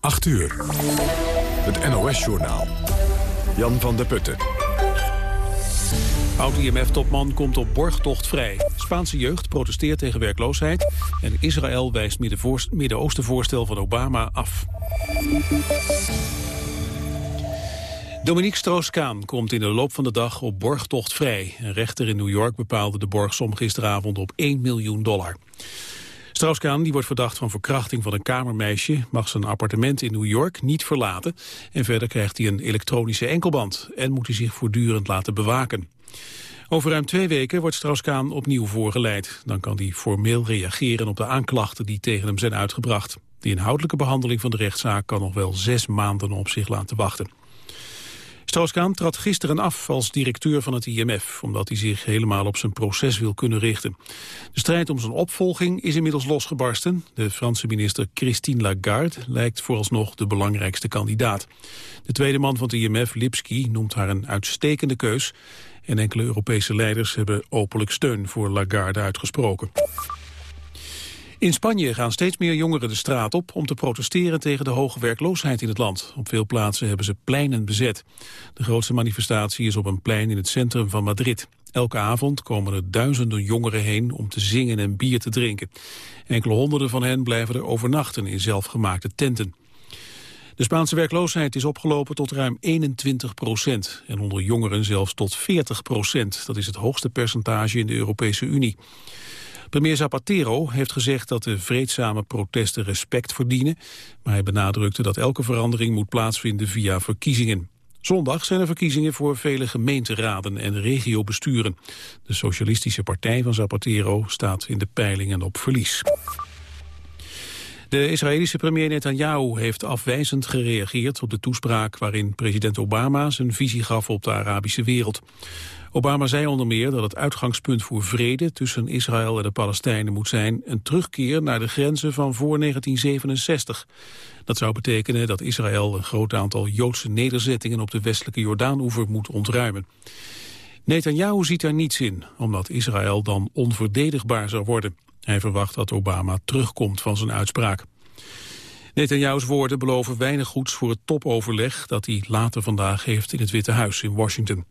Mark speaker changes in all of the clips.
Speaker 1: 8 uur. Het NOS-journaal. Jan van der Putten.
Speaker 2: Oud-IMF-topman komt op borgtocht vrij. Spaanse jeugd protesteert tegen werkloosheid... en Israël wijst Midden-Oosten-voorstel van Obama af. Dominique Stroos-Kaan komt in de loop van de dag op borgtocht vrij. Een rechter in New York bepaalde de borgsom gisteravond op 1 miljoen dollar. Strauss-Kaan, wordt verdacht van verkrachting van een kamermeisje, mag zijn appartement in New York niet verlaten. En verder krijgt hij een elektronische enkelband en moet hij zich voortdurend laten bewaken. Over ruim twee weken wordt Strauss-Kaan opnieuw voorgeleid. Dan kan hij formeel reageren op de aanklachten die tegen hem zijn uitgebracht. De inhoudelijke behandeling van de rechtszaak kan nog wel zes maanden op zich laten wachten. Strauss-Kaan trad gisteren af als directeur van het IMF... omdat hij zich helemaal op zijn proces wil kunnen richten. De strijd om zijn opvolging is inmiddels losgebarsten. De Franse minister Christine Lagarde lijkt vooralsnog de belangrijkste kandidaat. De tweede man van het IMF, Lipsky, noemt haar een uitstekende keus... en enkele Europese leiders hebben openlijk steun voor Lagarde uitgesproken. In Spanje gaan steeds meer jongeren de straat op om te protesteren tegen de hoge werkloosheid in het land. Op veel plaatsen hebben ze pleinen bezet. De grootste manifestatie is op een plein in het centrum van Madrid. Elke avond komen er duizenden jongeren heen om te zingen en bier te drinken. Enkele honderden van hen blijven er overnachten in zelfgemaakte tenten. De Spaanse werkloosheid is opgelopen tot ruim 21 procent. En onder jongeren zelfs tot 40 procent. Dat is het hoogste percentage in de Europese Unie. Premier Zapatero heeft gezegd dat de vreedzame protesten respect verdienen, maar hij benadrukte dat elke verandering moet plaatsvinden via verkiezingen. Zondag zijn er verkiezingen voor vele gemeenteraden en regiobesturen. De Socialistische Partij van Zapatero staat in de peilingen op verlies. De Israëlische premier Netanyahu heeft afwijzend gereageerd op de toespraak waarin president Obama zijn visie gaf op de Arabische wereld. Obama zei onder meer dat het uitgangspunt voor vrede tussen Israël en de Palestijnen moet zijn een terugkeer naar de grenzen van voor 1967. Dat zou betekenen dat Israël een groot aantal Joodse nederzettingen op de westelijke Jordaanoever moet ontruimen. Netanyahu ziet daar niets in, omdat Israël dan onverdedigbaar zou worden. Hij verwacht dat Obama terugkomt van zijn uitspraak. Netanyahu's woorden beloven weinig goeds voor het topoverleg dat hij later vandaag heeft in het Witte Huis in Washington.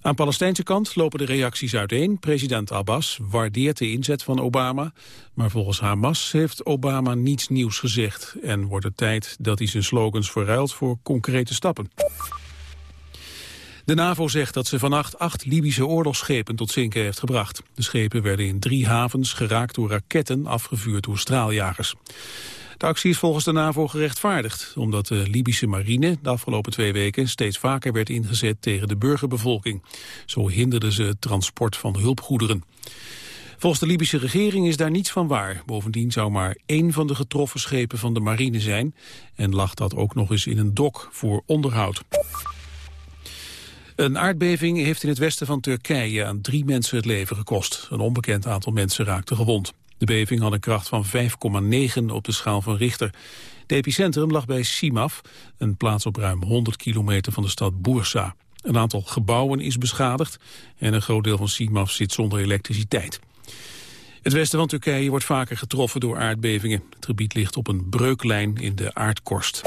Speaker 2: Aan Palestijnse kant lopen de reacties uiteen. President Abbas waardeert de inzet van Obama, maar volgens Hamas heeft Obama niets nieuws gezegd en wordt het tijd dat hij zijn slogans verruilt voor concrete stappen. De NAVO zegt dat ze vannacht acht Libische oorlogsschepen tot zinken heeft gebracht. De schepen werden in drie havens geraakt door raketten afgevuurd door straaljagers. De actie is volgens de NAVO gerechtvaardigd, omdat de Libische marine de afgelopen twee weken steeds vaker werd ingezet tegen de burgerbevolking. Zo hinderden ze het transport van hulpgoederen. Volgens de Libische regering is daar niets van waar. Bovendien zou maar één van de getroffen schepen van de marine zijn en lag dat ook nog eens in een dok voor onderhoud. Een aardbeving heeft in het westen van Turkije aan drie mensen het leven gekost. Een onbekend aantal mensen raakte gewond. De beving had een kracht van 5,9 op de schaal van Richter. Het epicentrum lag bij Simaf, een plaats op ruim 100 kilometer van de stad Bursa. Een aantal gebouwen is beschadigd en een groot deel van Simaf zit zonder elektriciteit. Het westen van Turkije wordt vaker getroffen door aardbevingen. Het gebied ligt op een breuklijn in de aardkorst.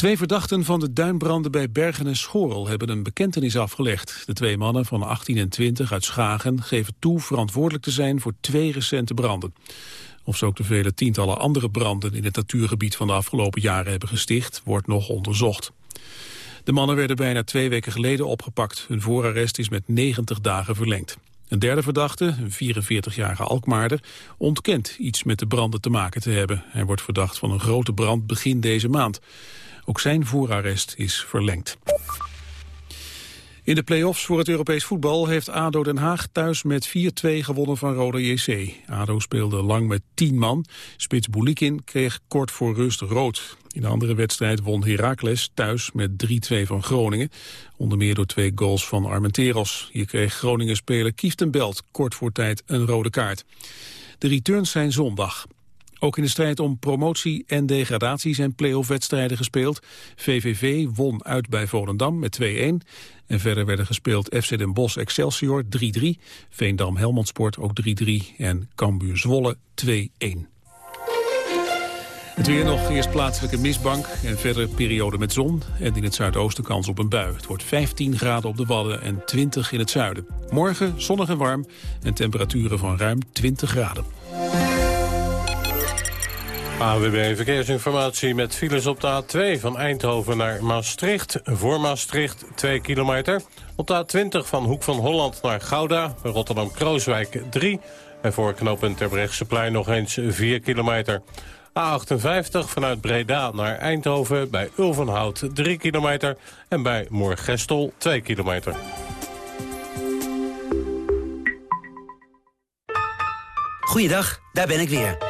Speaker 2: Twee verdachten van de duinbranden bij Bergen en Schorel hebben een bekentenis afgelegd. De twee mannen van 18 en 20 uit Schagen geven toe verantwoordelijk te zijn voor twee recente branden. Of ze ook de vele tientallen andere branden in het natuurgebied van de afgelopen jaren hebben gesticht, wordt nog onderzocht. De mannen werden bijna twee weken geleden opgepakt. Hun voorarrest is met 90 dagen verlengd. Een derde verdachte, een 44-jarige Alkmaarder, ontkent iets met de branden te maken te hebben. Hij wordt verdacht van een grote brand begin deze maand. Ook zijn voorarrest is verlengd. In de play-offs voor het Europees voetbal heeft ADO Den Haag thuis met 4-2 gewonnen van Roda JC. ADO speelde lang met 10 man. Spits Boulikin kreeg kort voor rust rood. In de andere wedstrijd won Heracles thuis met 3-2 van Groningen. Onder meer door twee goals van Armenteros. Hier kreeg Groningen-speler Kieftenbelt kort voor tijd een rode kaart. De returns zijn zondag. Ook in de strijd om promotie en degradatie zijn play-off-wedstrijden gespeeld. VVV won uit bij Volendam met 2-1. En verder werden gespeeld FC Den Bosch Excelsior 3-3. Veendam Helmond Sport ook 3-3. En Cambuur Zwolle 2-1. Het weer nog, eerst plaatselijke mistbank en verder periode met zon. En in het zuidoosten kans op een bui. Het wordt 15 graden op de Wadden en 20 in het zuiden. Morgen zonnig en warm en temperaturen van ruim 20 graden.
Speaker 3: AWB Verkeersinformatie met files op de A2 van Eindhoven naar Maastricht. Voor Maastricht 2 kilometer. Op de A20 van Hoek van Holland naar Gouda. Rotterdam-Krooswijk 3. En voor knooppunt Terbrechtseplein nog eens 4 kilometer. A58 vanuit Breda naar Eindhoven bij Ulvenhout 3 kilometer. En bij Moorgestel 2 kilometer.
Speaker 4: Goeiedag, daar ben ik weer.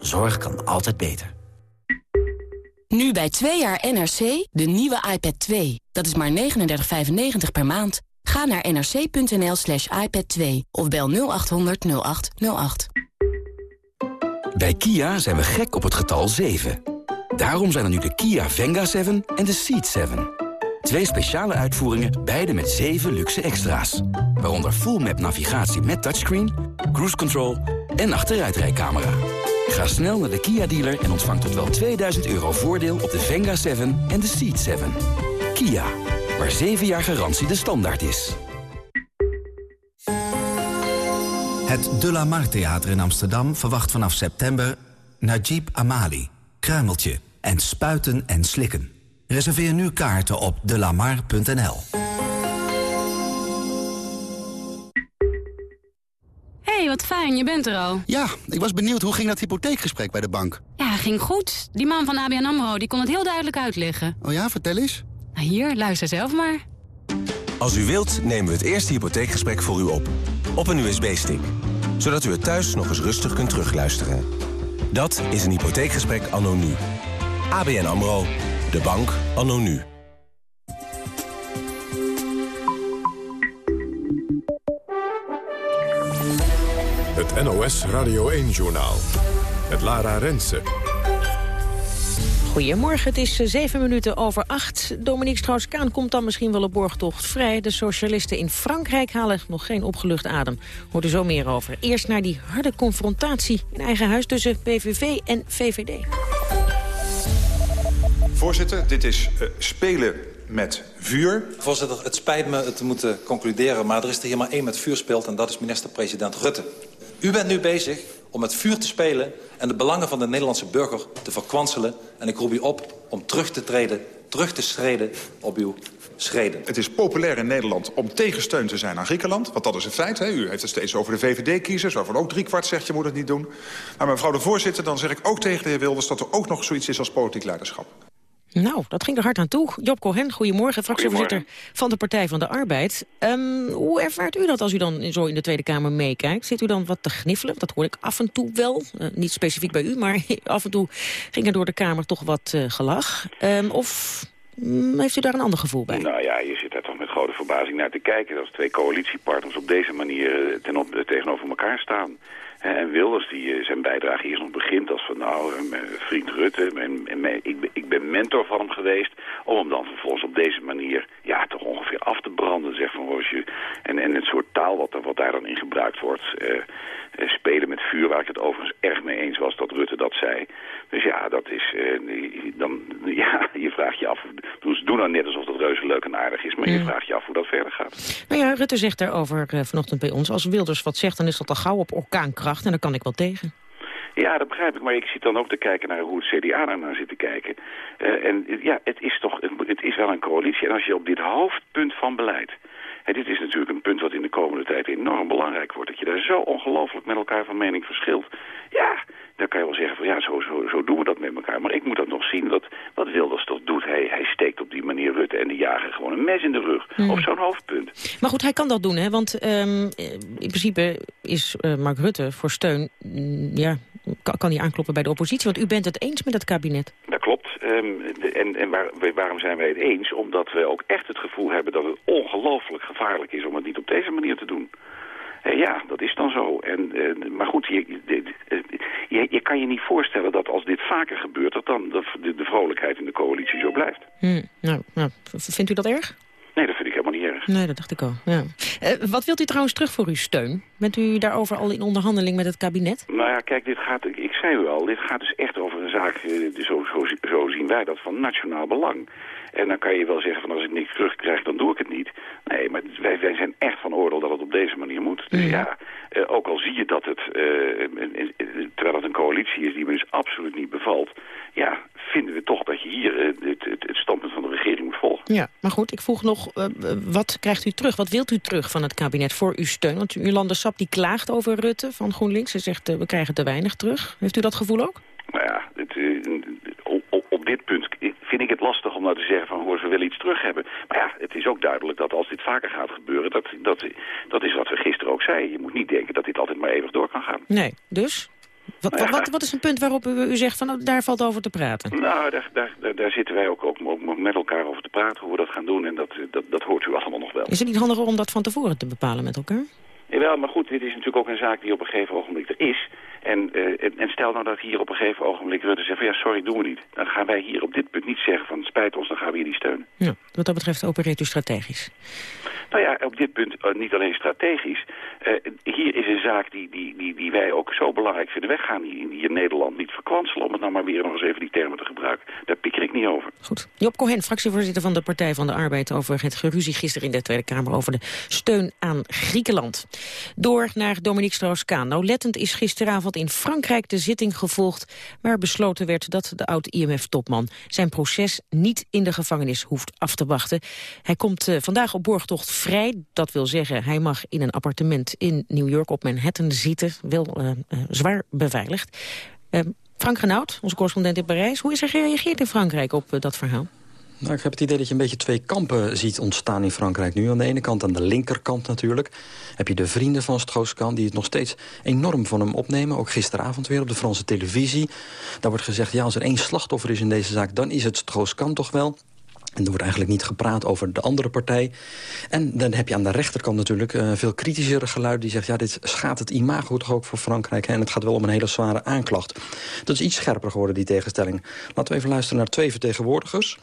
Speaker 4: Zorg kan altijd beter.
Speaker 5: Nu bij 2 jaar NRC de nieuwe iPad 2. Dat is maar 39,95 per maand. Ga naar nrc.nl slash iPad 2 of bel 0800 0808.
Speaker 6: Bij Kia zijn we gek op het getal 7. Daarom zijn er nu de Kia Venga 7 en de Seat 7. Twee speciale uitvoeringen, beide met 7 luxe extra's. Waaronder full map navigatie met touchscreen, cruise control en achteruitrijcamera. Ga snel naar de Kia dealer en ontvang tot wel 2000 euro voordeel op de Venga 7 en de Seat 7. Kia, waar 7 jaar garantie de standaard is.
Speaker 7: Het De La Mar Theater in Amsterdam verwacht vanaf september Najib Amali, Kruimeltje en Spuiten en Slikken. Reserveer nu kaarten op delamar.nl.
Speaker 8: hey, wat fijn, je bent er al.
Speaker 9: Ja, ik was benieuwd hoe ging dat hypotheekgesprek bij de bank?
Speaker 8: Ja, ging goed. Die man van ABN AMRO die kon het heel duidelijk uitleggen.
Speaker 9: Oh ja, vertel eens.
Speaker 8: Nou, hier, luister zelf maar.
Speaker 10: Als u wilt, nemen we het eerste hypotheekgesprek voor u op. Op een USB-stick. Zodat u het thuis nog eens rustig kunt terugluisteren. Dat is een hypotheekgesprek anno nu. ABN AMRO. De bank anno nu.
Speaker 1: NOS Radio 1-journaal. Het Lara Rensen.
Speaker 11: Goedemorgen, het is eh, zeven minuten over acht. Dominique Strauss-Kaan komt dan misschien wel op borgtocht vrij. De socialisten in Frankrijk halen nog geen opgelucht adem. Hoort u zo meer over. Eerst naar die harde confrontatie in eigen huis tussen PVV en VVD.
Speaker 12: Voorzitter, dit is uh, spelen met vuur.
Speaker 13: Voorzitter, het spijt me het te moeten concluderen... maar er is er hier maar één met vuur speelt en dat is minister-president Rutte. U bent nu bezig om met vuur te spelen en de belangen van de Nederlandse burger te verkwanselen. En ik roep u op om terug te treden, terug te schreden op uw schreden.
Speaker 12: Het is populair in Nederland om tegensteun te zijn aan Griekenland. Want dat is een feit. Hè? U heeft het steeds over de VVD-kiezers, waarvan ook driekwart zegt je moet het niet doen. Maar mevrouw de voorzitter, dan zeg ik ook tegen de heer Wilders... dat er ook nog zoiets is als politiek leiderschap.
Speaker 11: Nou, dat ging er hard aan toe. Job Cohen, goedemorgen, fractievoorzitter van de Partij van de Arbeid. Um, hoe ervaart u dat als u dan zo in de Tweede Kamer meekijkt? Zit u dan wat te gniffelen? Dat hoor ik af en toe wel. Uh, niet specifiek bij u, maar af en toe ging er door de Kamer toch wat uh, gelach. Um, of um, heeft u daar een ander gevoel bij?
Speaker 14: Nou ja, je zit daar toch met grote verbazing naar te kijken... dat twee coalitiepartners op deze manier ten op, tegenover elkaar staan... En Wilders die zijn bijdrage eerst nog begint als van nou, mijn vriend Rutte, ik, ben, ik ben mentor van hem geweest, om hem dan vervolgens op deze manier ja, toch ongeveer af te branden. Zeg van, Roosje. En, en het soort taal wat, wat daar dan in gebruikt wordt, uh, spelen met vuur, waar ik het overigens erg mee eens was dat Rutte dat zei. Dus ja, dat is, uh, dan, ja, je vraagt je af, dus doe nou net alsof dat reuze leuk en aardig is, maar mm. je vraagt je af hoe dat verder gaat.
Speaker 11: Nou ja, Rutte zegt daarover vanochtend bij ons, als Wilders wat zegt, dan is dat al gauw op orkaankracht en daar kan ik wel tegen.
Speaker 14: Ja, dat begrijp ik. Maar ik zit dan ook te kijken naar hoe het CDA daarnaar zit te kijken. Uh, en ja, het is toch het is wel een coalitie. En als je op dit hoofdpunt van beleid... En dit is natuurlijk een punt wat in de komende tijd enorm belangrijk wordt. Dat je daar zo ongelooflijk met elkaar van mening verschilt. Ja, dan kan je wel zeggen van ja, zo, zo, zo doen we dat met elkaar. Maar ik moet dat nog zien. Wat, wat Wilders toch doet. Hij, hij steekt op die manier Rutte en de jager gewoon een mes in de rug. Mm. Op zo'n hoofdpunt.
Speaker 11: Maar goed, hij kan dat doen, hè? Want um, in principe is uh, Mark Rutte voor steun... Mm, ja, kan, hij aankloppen bij de oppositie? Want u bent het eens met het kabinet.
Speaker 14: Dat klopt. Ehm, de- en en waar, waarom zijn wij het eens? Omdat we ook echt het gevoel hebben dat het ongelooflijk gevaarlijk is om het niet op deze manier te doen. Eh, ja, dat is dan zo. En, eh, maar goed, je, de- de- je, je kan je niet voorstellen dat als dit vaker gebeurt... dat dan de, vrolijkheid in de coalitie zo blijft.
Speaker 11: Hm, nou, nou, vindt u dat erg?
Speaker 14: Nee, dat vind ik
Speaker 11: Nee, dat dacht ik al. Ja. Eh, wat wilt u trouwens terug voor uw steun? Bent u daarover al in onderhandeling met het kabinet?
Speaker 14: Nou ja, kijk, dit gaat, ik, zei u al, dit gaat dus echt over een zaak, eh, zo, zo, zo zien wij dat, van nationaal belang. En dan kan je wel zeggen van als ik niks terugkrijg, dan doe ik het niet. Nee, maar wij, wij zijn echt van oordeel dat het op deze manier moet. Dus ja, eh, ook al zie je dat het, terwijl het een coalitie is die me dus absoluut niet bevalt... ja, vinden we toch dat je hier eh, het, het, het standpunt van de regering moet volgen.
Speaker 11: Ja, maar goed, ik vroeg nog, eh, wat krijgt u terug? Wat wilt u terug van het kabinet voor uw steun? Want Jolande Sap die klaagt over Rutte van GroenLinks. Ze zegt, eh, we krijgen te weinig terug. Heeft u dat gevoel ook?
Speaker 14: Nou ja, het, op, op dit punt vind ik het lastig om nou te zeggen van hoor, we willen iets terug hebben. Maar ja, het is ook duidelijk dat als dit vaker gaat gebeuren, dat, dat, dat is wat we gisteren ook zeiden. Je moet niet denken dat dit altijd maar eeuwig door kan gaan.
Speaker 11: Nee, dus? Wat,
Speaker 14: Nou ja.
Speaker 11: wat, wat is een punt waarop u, u zegt, van, nou, daar valt over te praten?
Speaker 14: Nou, daar, daar, daar, zitten wij ook, ook, met elkaar over te praten, hoe we dat gaan doen. En dat, dat, dat hoort u allemaal nog wel.
Speaker 11: Is het niet handiger om dat van tevoren te bepalen met elkaar?
Speaker 14: Jawel, maar goed, dit is natuurlijk ook een zaak die op een gegeven ogenblik er is. En, eh, en, en stel nou dat hier op een gegeven ogenblik Rutte zegt van ja, sorry, doen we niet. Dan gaan wij hier op dit punt niet zeggen van spijt ons, dan gaan we hier niet steunen.
Speaker 11: Ja, wat dat betreft opereert u strategisch.
Speaker 14: Nou ja, op dit punt eh, niet alleen strategisch. Eh, hier is een zaak die, die, die, die wij ook zo belangrijk vinden. Wij gaan hier, hier in Nederland niet verkwanselen, om het nou maar weer nog eens even die termen te gebruiken. Daar pieker ik niet over.
Speaker 11: Goed. Job Cohen, fractievoorzitter van de Partij van de Arbeid... over het geruzie gisteren in de Tweede Kamer over de steun aan Griekenland. Door naar Dominique Strauss-Kaan. Nauwlettend is gisteravond in Frankrijk de zitting gevolgd... waar besloten werd dat de oud-IMF-topman zijn proces niet in de gevangenis hoeft af te wachten. Hij komt eh, vandaag op borgtocht vrij. Dat wil zeggen, hij mag in een appartement in New York op Manhattan zitten. Wel eh, eh, zwaar beveiligd. Eh, Frank Renaud, onze correspondent in Parijs. Hoe is er gereageerd in Frankrijk op dat verhaal?
Speaker 15: Nou, ik heb het idee dat je een beetje twee kampen ziet ontstaan in Frankrijk nu. Aan de ene kant, aan de linkerkant natuurlijk, heb je de vrienden van Strauss-Kahn... die het nog steeds enorm van hem opnemen. Ook gisteravond weer op de Franse televisie. Daar wordt gezegd, ja, als er één slachtoffer is in deze zaak... dan is het Strauss-Kahn toch wel. En er wordt eigenlijk niet gepraat over de andere partij. En dan heb je aan de rechterkant natuurlijk uh, veel kritischere geluiden... die zegt, ja, dit schaadt het imago toch ook voor Frankrijk... Hè? en het gaat wel om een hele zware aanklacht. Dat is iets scherper geworden, die tegenstelling. Laten we even luisteren naar twee vertegenwoordigers...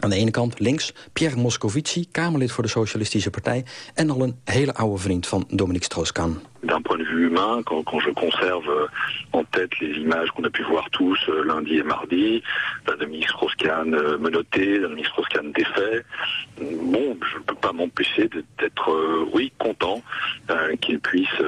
Speaker 15: Aan de ene kant links Pierre Moscovici, Kamerlid voor de Socialistische Partij... en al een hele oude vriend van Dominique Strauss-Kahn.
Speaker 16: D'un point de vue humain, quand, quand je conserve en tête les images qu'on a pu voir tous euh, lundi et mardi, d'un Dominique Strauss-Kahn euh, menotté, d'un Dominique Strauss-Kahn défait, bon, je ne peux pas m'empêcher d'être, euh, oui, content qu'il puisse bah,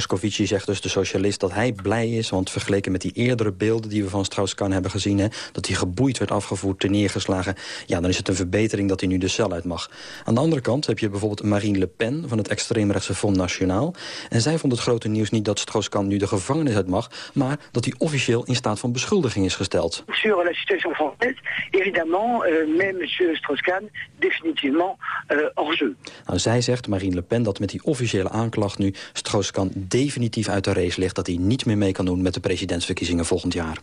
Speaker 15: Moscovici zegt dus, de socialist, dat hij blij is... want vergeleken met die eerdere beelden die we van Strauss-Kahn hebben gezien... Hè, dat hij geboeid werd afgevoerd, neergeslagen... ja, dan is het een verbetering dat hij nu de cel uit mag. Aan de andere kant heb je bijvoorbeeld Marine Le Pen... van het extreemrechtse Front National. En zij vond het grote nieuws niet dat Strauss-Kahn nu de gevangenis uit mag... maar dat hij officieel in staat van beschuldiging is gesteld.
Speaker 17: Sur la situation française, évidemment, euh, met monsieur Strauss-Kahn définitivement euh, hors jeu.
Speaker 15: Nou, zij zegt, Marine Le Pen, dat met die officiële aanklacht nu... Strauss-Kahn definitief uit de race ligt... dat hij niet meer mee kan doen met de presidentsverkiezingen volgend jaar.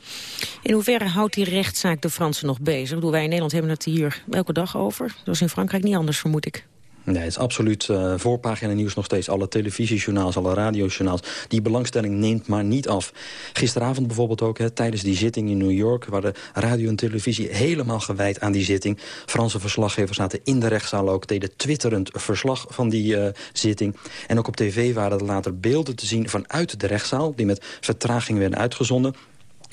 Speaker 11: In hoeverre houdt die rechtszaak de Fransen nog bezig? Bedoel, wij in Nederland hebben het hier elke dag over. Dat is in Frankrijk niet anders, vermoed ik.
Speaker 15: Nee, het is absoluut uh, voorpagina nieuws nog steeds. Alle televisiejournaals, alle radiojournaals. Die belangstelling neemt maar niet af. Gisteravond bijvoorbeeld ook, hè, tijdens die zitting in New York... waar de radio en televisie helemaal gewijd aan die zitting. Franse verslaggevers zaten in de rechtszaal ook... deden twitterend verslag van die uh, zitting. En ook op tv waren er later beelden te zien vanuit de rechtszaal... die met vertraging werden uitgezonden...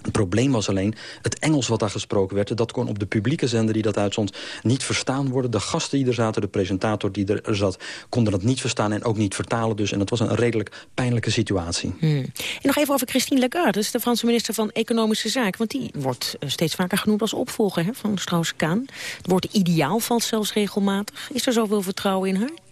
Speaker 15: Het probleem was alleen het Engels wat daar gesproken werd. Dat kon op de publieke zender die dat uitzond niet verstaan worden. De gasten die er zaten, de presentator die er zat... konden dat niet verstaan en ook niet vertalen dus. En dat was een redelijk pijnlijke situatie.
Speaker 11: Hmm. En nog even over Christine Lagarde, dat de Franse minister van Economische Zaken. Want die wordt steeds vaker genoemd als opvolger hè, van Strauss-Kaan. Het woord ideaal valt zelfs regelmatig. Is er zoveel vertrouwen in haar?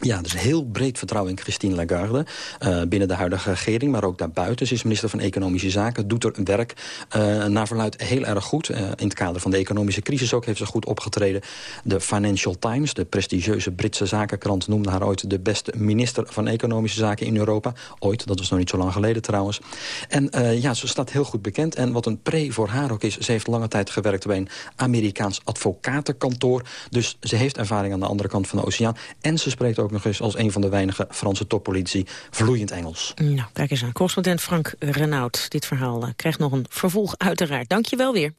Speaker 15: Ja, dus heel breed vertrouwen in Christine Lagarde. Uh, binnen de huidige regering, maar ook daarbuiten. Ze is minister van Economische Zaken, doet er werk uh, naar verluid heel erg goed. Uh, in het kader van de economische crisis ook heeft ze goed opgetreden. De Financial Times, de prestigieuze Britse zakenkrant... noemde haar ooit de beste minister van Economische Zaken in Europa. Ooit, dat was nog niet zo lang geleden trouwens. En ja, ze staat heel goed bekend. En wat een pre voor haar ook is... ze heeft lange tijd gewerkt bij een Amerikaans advocatenkantoor. Dus ze heeft ervaring aan de andere kant van de oceaan. En ze spreekt ook ook nog eens als een van de weinige Franse toppolitie vloeiend Engels.
Speaker 11: Nou, kijk eens aan. Correspondent Frank Renaud. Dit verhaal uh, krijgt nog een vervolg uiteraard. Dank je wel weer.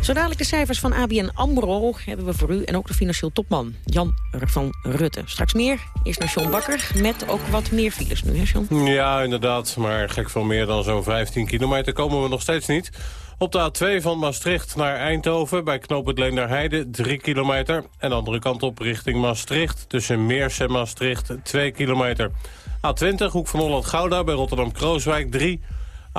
Speaker 11: Zo dadelijk de cijfers van ABN AMRO hebben we voor u... en ook de financieel topman Jan van Rutte. Straks meer. Eerst naar John Bakker met ook wat meer files nu, hè John?
Speaker 18: Ja, inderdaad. Maar gek veel meer dan zo'n 15 kilometer komen we nog steeds niet. Op de A2 van Maastricht naar Eindhoven bij knooppunt Leenderheide 3 kilometer. En de andere kant op richting Maastricht tussen Meers en Maastricht 2 kilometer. A20 Hoek van Holland-Gouda bij Rotterdam-Krooswijk 3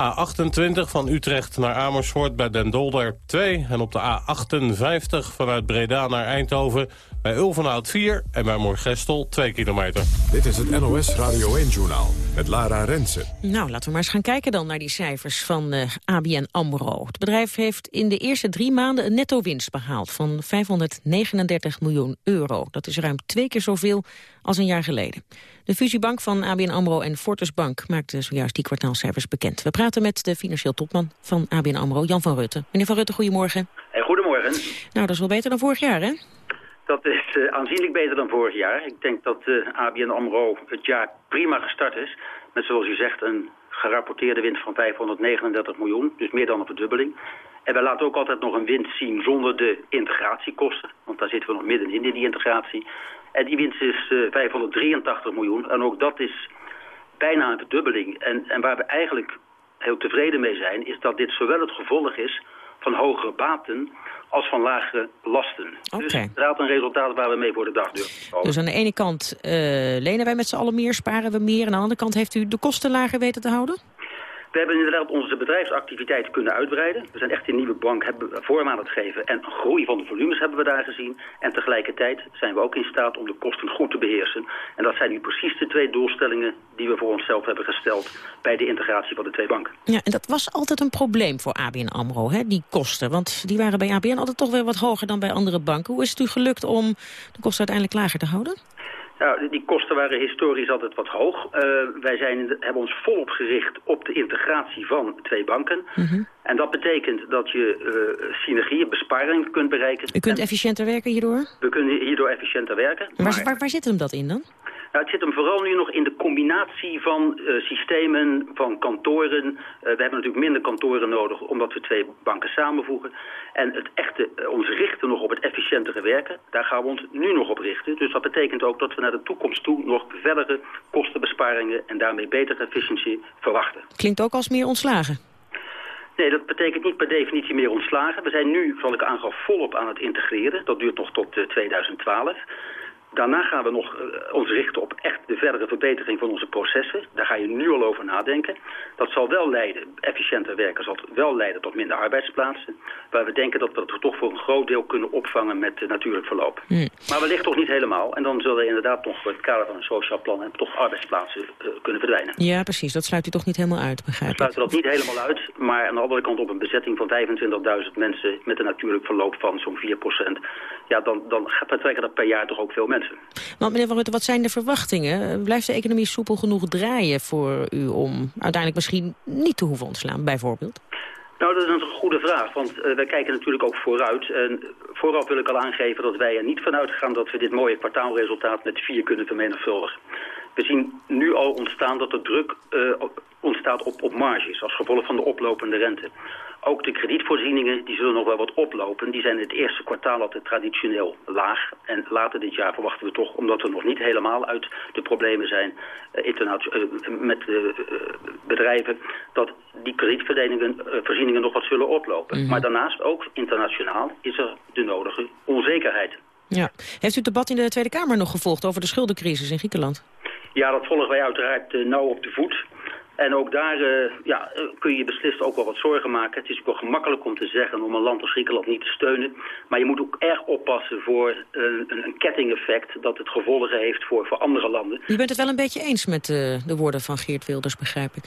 Speaker 18: A28 van Utrecht naar Amersfoort bij Den Dolder 2. En op de A58 vanuit Breda naar Eindhoven bij Ulvenhout 4 en bij Moorgestel 2 kilometer.
Speaker 1: Dit is het NOS Radio 1-journaal met Lara Rensen.
Speaker 11: Nou, laten we maar eens gaan kijken dan naar die cijfers van uh, eh, ABN AMRO. Het bedrijf heeft in de eerste drie maanden een netto-winst behaald van 539 miljoen euro. Dat is ruim twee keer zoveel als een jaar geleden. De fusiebank van ABN AMRO en Fortis Bank maakte zojuist die kwartaalcijfers bekend. We praten met de financieel topman van ABN AMRO, Jan van Rutte. Meneer van Rutte, goedemorgen.
Speaker 19: Hey, goedemorgen.
Speaker 11: Nou, dat is wel beter dan vorig jaar, hè?
Speaker 19: Dat is uh, aanzienlijk beter dan vorig jaar. Ik denk dat uh, eh, ABN AMRO het jaar prima gestart is. Met zoals u zegt een gerapporteerde winst van 539 miljoen. Dus meer dan een verdubbeling. En wij laten ook altijd nog een winst zien zonder de integratiekosten. Want daar zitten we nog middenin in die integratie. En die winst is uh, eh, 583 miljoen. En ook dat is bijna een verdubbeling. En, en waar we eigenlijk heel tevreden mee zijn... is dat dit zowel het gevolg is van hogere baten als van lagere lasten. Okay. Dus inderdaad een resultaat waar we mee voor de dag durven.
Speaker 11: Dus aan de ene kant uh, lenen wij met z'n allen meer, sparen we meer... en aan de andere kant heeft u de kosten lager weten te houden?
Speaker 19: We hebben inderdaad onze bedrijfsactiviteiten kunnen uitbreiden. We zijn echt een nieuwe bank hebben vorm aan het geven. En groei van de volumes hebben we daar gezien. En tegelijkertijd zijn we ook in staat om de kosten goed te beheersen. En dat zijn nu precies de twee doelstellingen die we voor onszelf hebben gesteld bij de integratie van de twee banken.
Speaker 11: Ja, en dat was altijd een probleem voor ABN AMRO, hè, die kosten. Want die waren bij ABN altijd toch weer wat hoger dan bij andere banken. Hoe is het u gelukt om de kosten uiteindelijk lager te houden?
Speaker 19: Nou, die kosten waren historisch altijd wat hoog. Uh, wij zijn, hebben ons volop gericht op de integratie van twee banken. Mhm. En dat betekent dat je uh, synergieën, besparingen kunt bereiken.
Speaker 11: U kunt efficiënter werken hierdoor?
Speaker 19: We kunnen hierdoor efficiënter werken.
Speaker 11: Maar, waar, waar zit hem dat in dan?
Speaker 19: Nou, het zit hem vooral nu nog in de combinatie van uh, systemen, van kantoren. Uh, we hebben natuurlijk minder kantoren nodig omdat we twee banken samenvoegen. En het echte, uh, ons richten nog op het efficiëntere werken, daar gaan we ons nu nog op richten. Dus dat betekent ook dat we naar de toekomst toe nog verdere kostenbesparingen en daarmee betere efficiëntie verwachten.
Speaker 11: Klinkt ook als meer ontslagen.
Speaker 19: Nee, dat betekent niet per definitie meer ontslagen. We zijn nu, zoals ik aangaf, volop aan het integreren. Dat duurt nog tot 2012. Daarna gaan we nog uh, ons richten op echt de verdere verbetering van onze processen. Daar ga je nu al over nadenken. Dat zal wel leiden, efficiënter werken zal wel leiden tot minder arbeidsplaatsen. Waar we denken dat we dat toch voor een groot deel kunnen opvangen met uh, natuurlijk verloop. Mm. Maar wellicht toch niet helemaal. En dan zullen we inderdaad nog in het kader van een sociaal plan en toch arbeidsplaatsen uh, kunnen verdwijnen.
Speaker 11: Ja, precies. Dat sluit u toch niet helemaal uit, begrijp ik?
Speaker 19: We sluiten dat niet helemaal uit. Maar aan de andere kant op een bezetting van 25.000 mensen met een natuurlijk verloop van zo'n 4%. Ja, dan, dan vertrekken er per jaar toch ook veel mensen.
Speaker 11: Want meneer Van Rutte, wat zijn de verwachtingen? Blijft de economie soepel genoeg draaien voor u om uiteindelijk misschien niet te hoeven ontslaan, bijvoorbeeld?
Speaker 19: Nou, dat is een goede vraag, want uh, wij kijken natuurlijk ook vooruit. En vooraf wil ik al aangeven dat wij er niet vanuit gaan dat we dit mooie kwartaalresultaat met vier kunnen vermenigvuldigen. We zien nu al ontstaan dat er druk uh, ontstaat op, op marges als gevolg van de oplopende rente. Ook de kredietvoorzieningen die zullen nog wel wat oplopen. Die zijn het eerste kwartaal altijd traditioneel laag. En later dit jaar verwachten we toch, omdat we nog niet helemaal uit de problemen zijn uh, uh, met uh, bedrijven, dat die kredietvoorzieningen nog wat zullen oplopen. Mm -hmm. Maar daarnaast ook internationaal is er de nodige onzekerheid.
Speaker 11: Ja. Heeft u het debat in de Tweede Kamer nog gevolgd over de schuldencrisis in Griekenland?
Speaker 19: Ja, dat volgen wij uiteraard nauw op de voet. En ook daar uh, ja, kun je beslist ook wel wat zorgen maken. Het is ook wel gemakkelijk om te zeggen om een land als Griekenland niet te steunen. Maar je moet ook erg oppassen voor uh, een, een kettingeffect dat het gevolgen heeft voor, voor andere landen.
Speaker 11: U bent het wel een beetje eens met uh, de woorden van Geert Wilders, begrijp ik.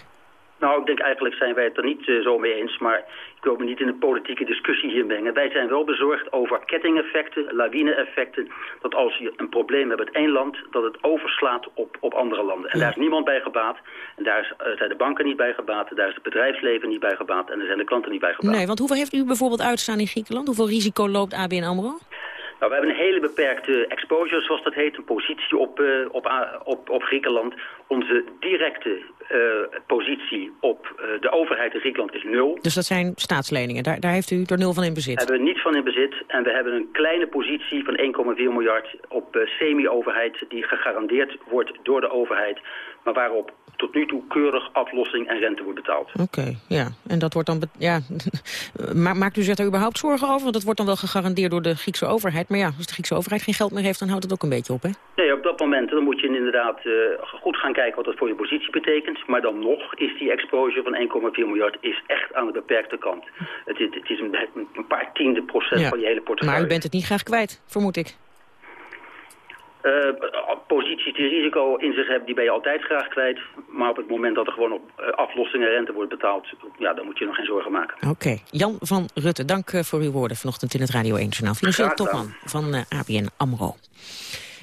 Speaker 19: Nou, ik denk eigenlijk zijn wij het er niet zo mee eens, maar ik wil me niet in een politieke discussie hier mengen. Wij zijn wel bezorgd over kettingeffecten, lawine-effecten, dat als je een probleem hebt met één land, dat het overslaat op, op andere landen. En daar is niemand bij gebaat, en daar is, uh, zijn de banken niet bij gebaat, daar is het bedrijfsleven niet bij gebaat en daar zijn de klanten niet bij gebaat.
Speaker 11: Nee, want hoeveel heeft u bijvoorbeeld uitstaan in Griekenland? Hoeveel risico loopt ABN AMRO?
Speaker 19: Nou, we hebben een hele beperkte exposure, zoals dat heet, een positie op, uh, op, op, op Griekenland. Onze directe uh, positie op uh, de overheid in Griekenland is nul.
Speaker 11: Dus dat zijn staatsleningen, daar, daar heeft u er nul van in bezit?
Speaker 19: Hebben we niet van in bezit en we hebben een kleine positie van 1,4 miljard op semi-overheid die gegarandeerd wordt door de overheid, maar waarop tot nu toe keurig aflossing en rente wordt betaald.
Speaker 11: Oké, okay, ja. En dat wordt dan... ja, maakt u zich daar überhaupt zorgen over? Want dat wordt dan wel gegarandeerd door de Griekse overheid. Maar ja, als de Griekse overheid geen geld meer heeft, dan houdt het ook een beetje op, hè?
Speaker 19: Nee, op dat moment dan moet je inderdaad uh, goed gaan kijken wat dat voor je positie betekent. Maar dan nog is die exposure van 1,4 miljard is echt aan de beperkte kant. Het, het, het is een, een, paar tiende procent ja. van je hele portefeuille.
Speaker 11: Maar u bent het niet graag kwijt, vermoed ik.
Speaker 19: Uh, posities die risico in zich hebben, die ben je altijd graag kwijt. Maar op het moment dat er gewoon op uh, aflossing en rente wordt betaald... ja, dan moet je nog geen zorgen maken.
Speaker 11: Oké. Okay. Jan van Rutte, dank uh, voor uw woorden vanochtend in het Radio 1 Journaal. Financieel topman van ABN AMRO.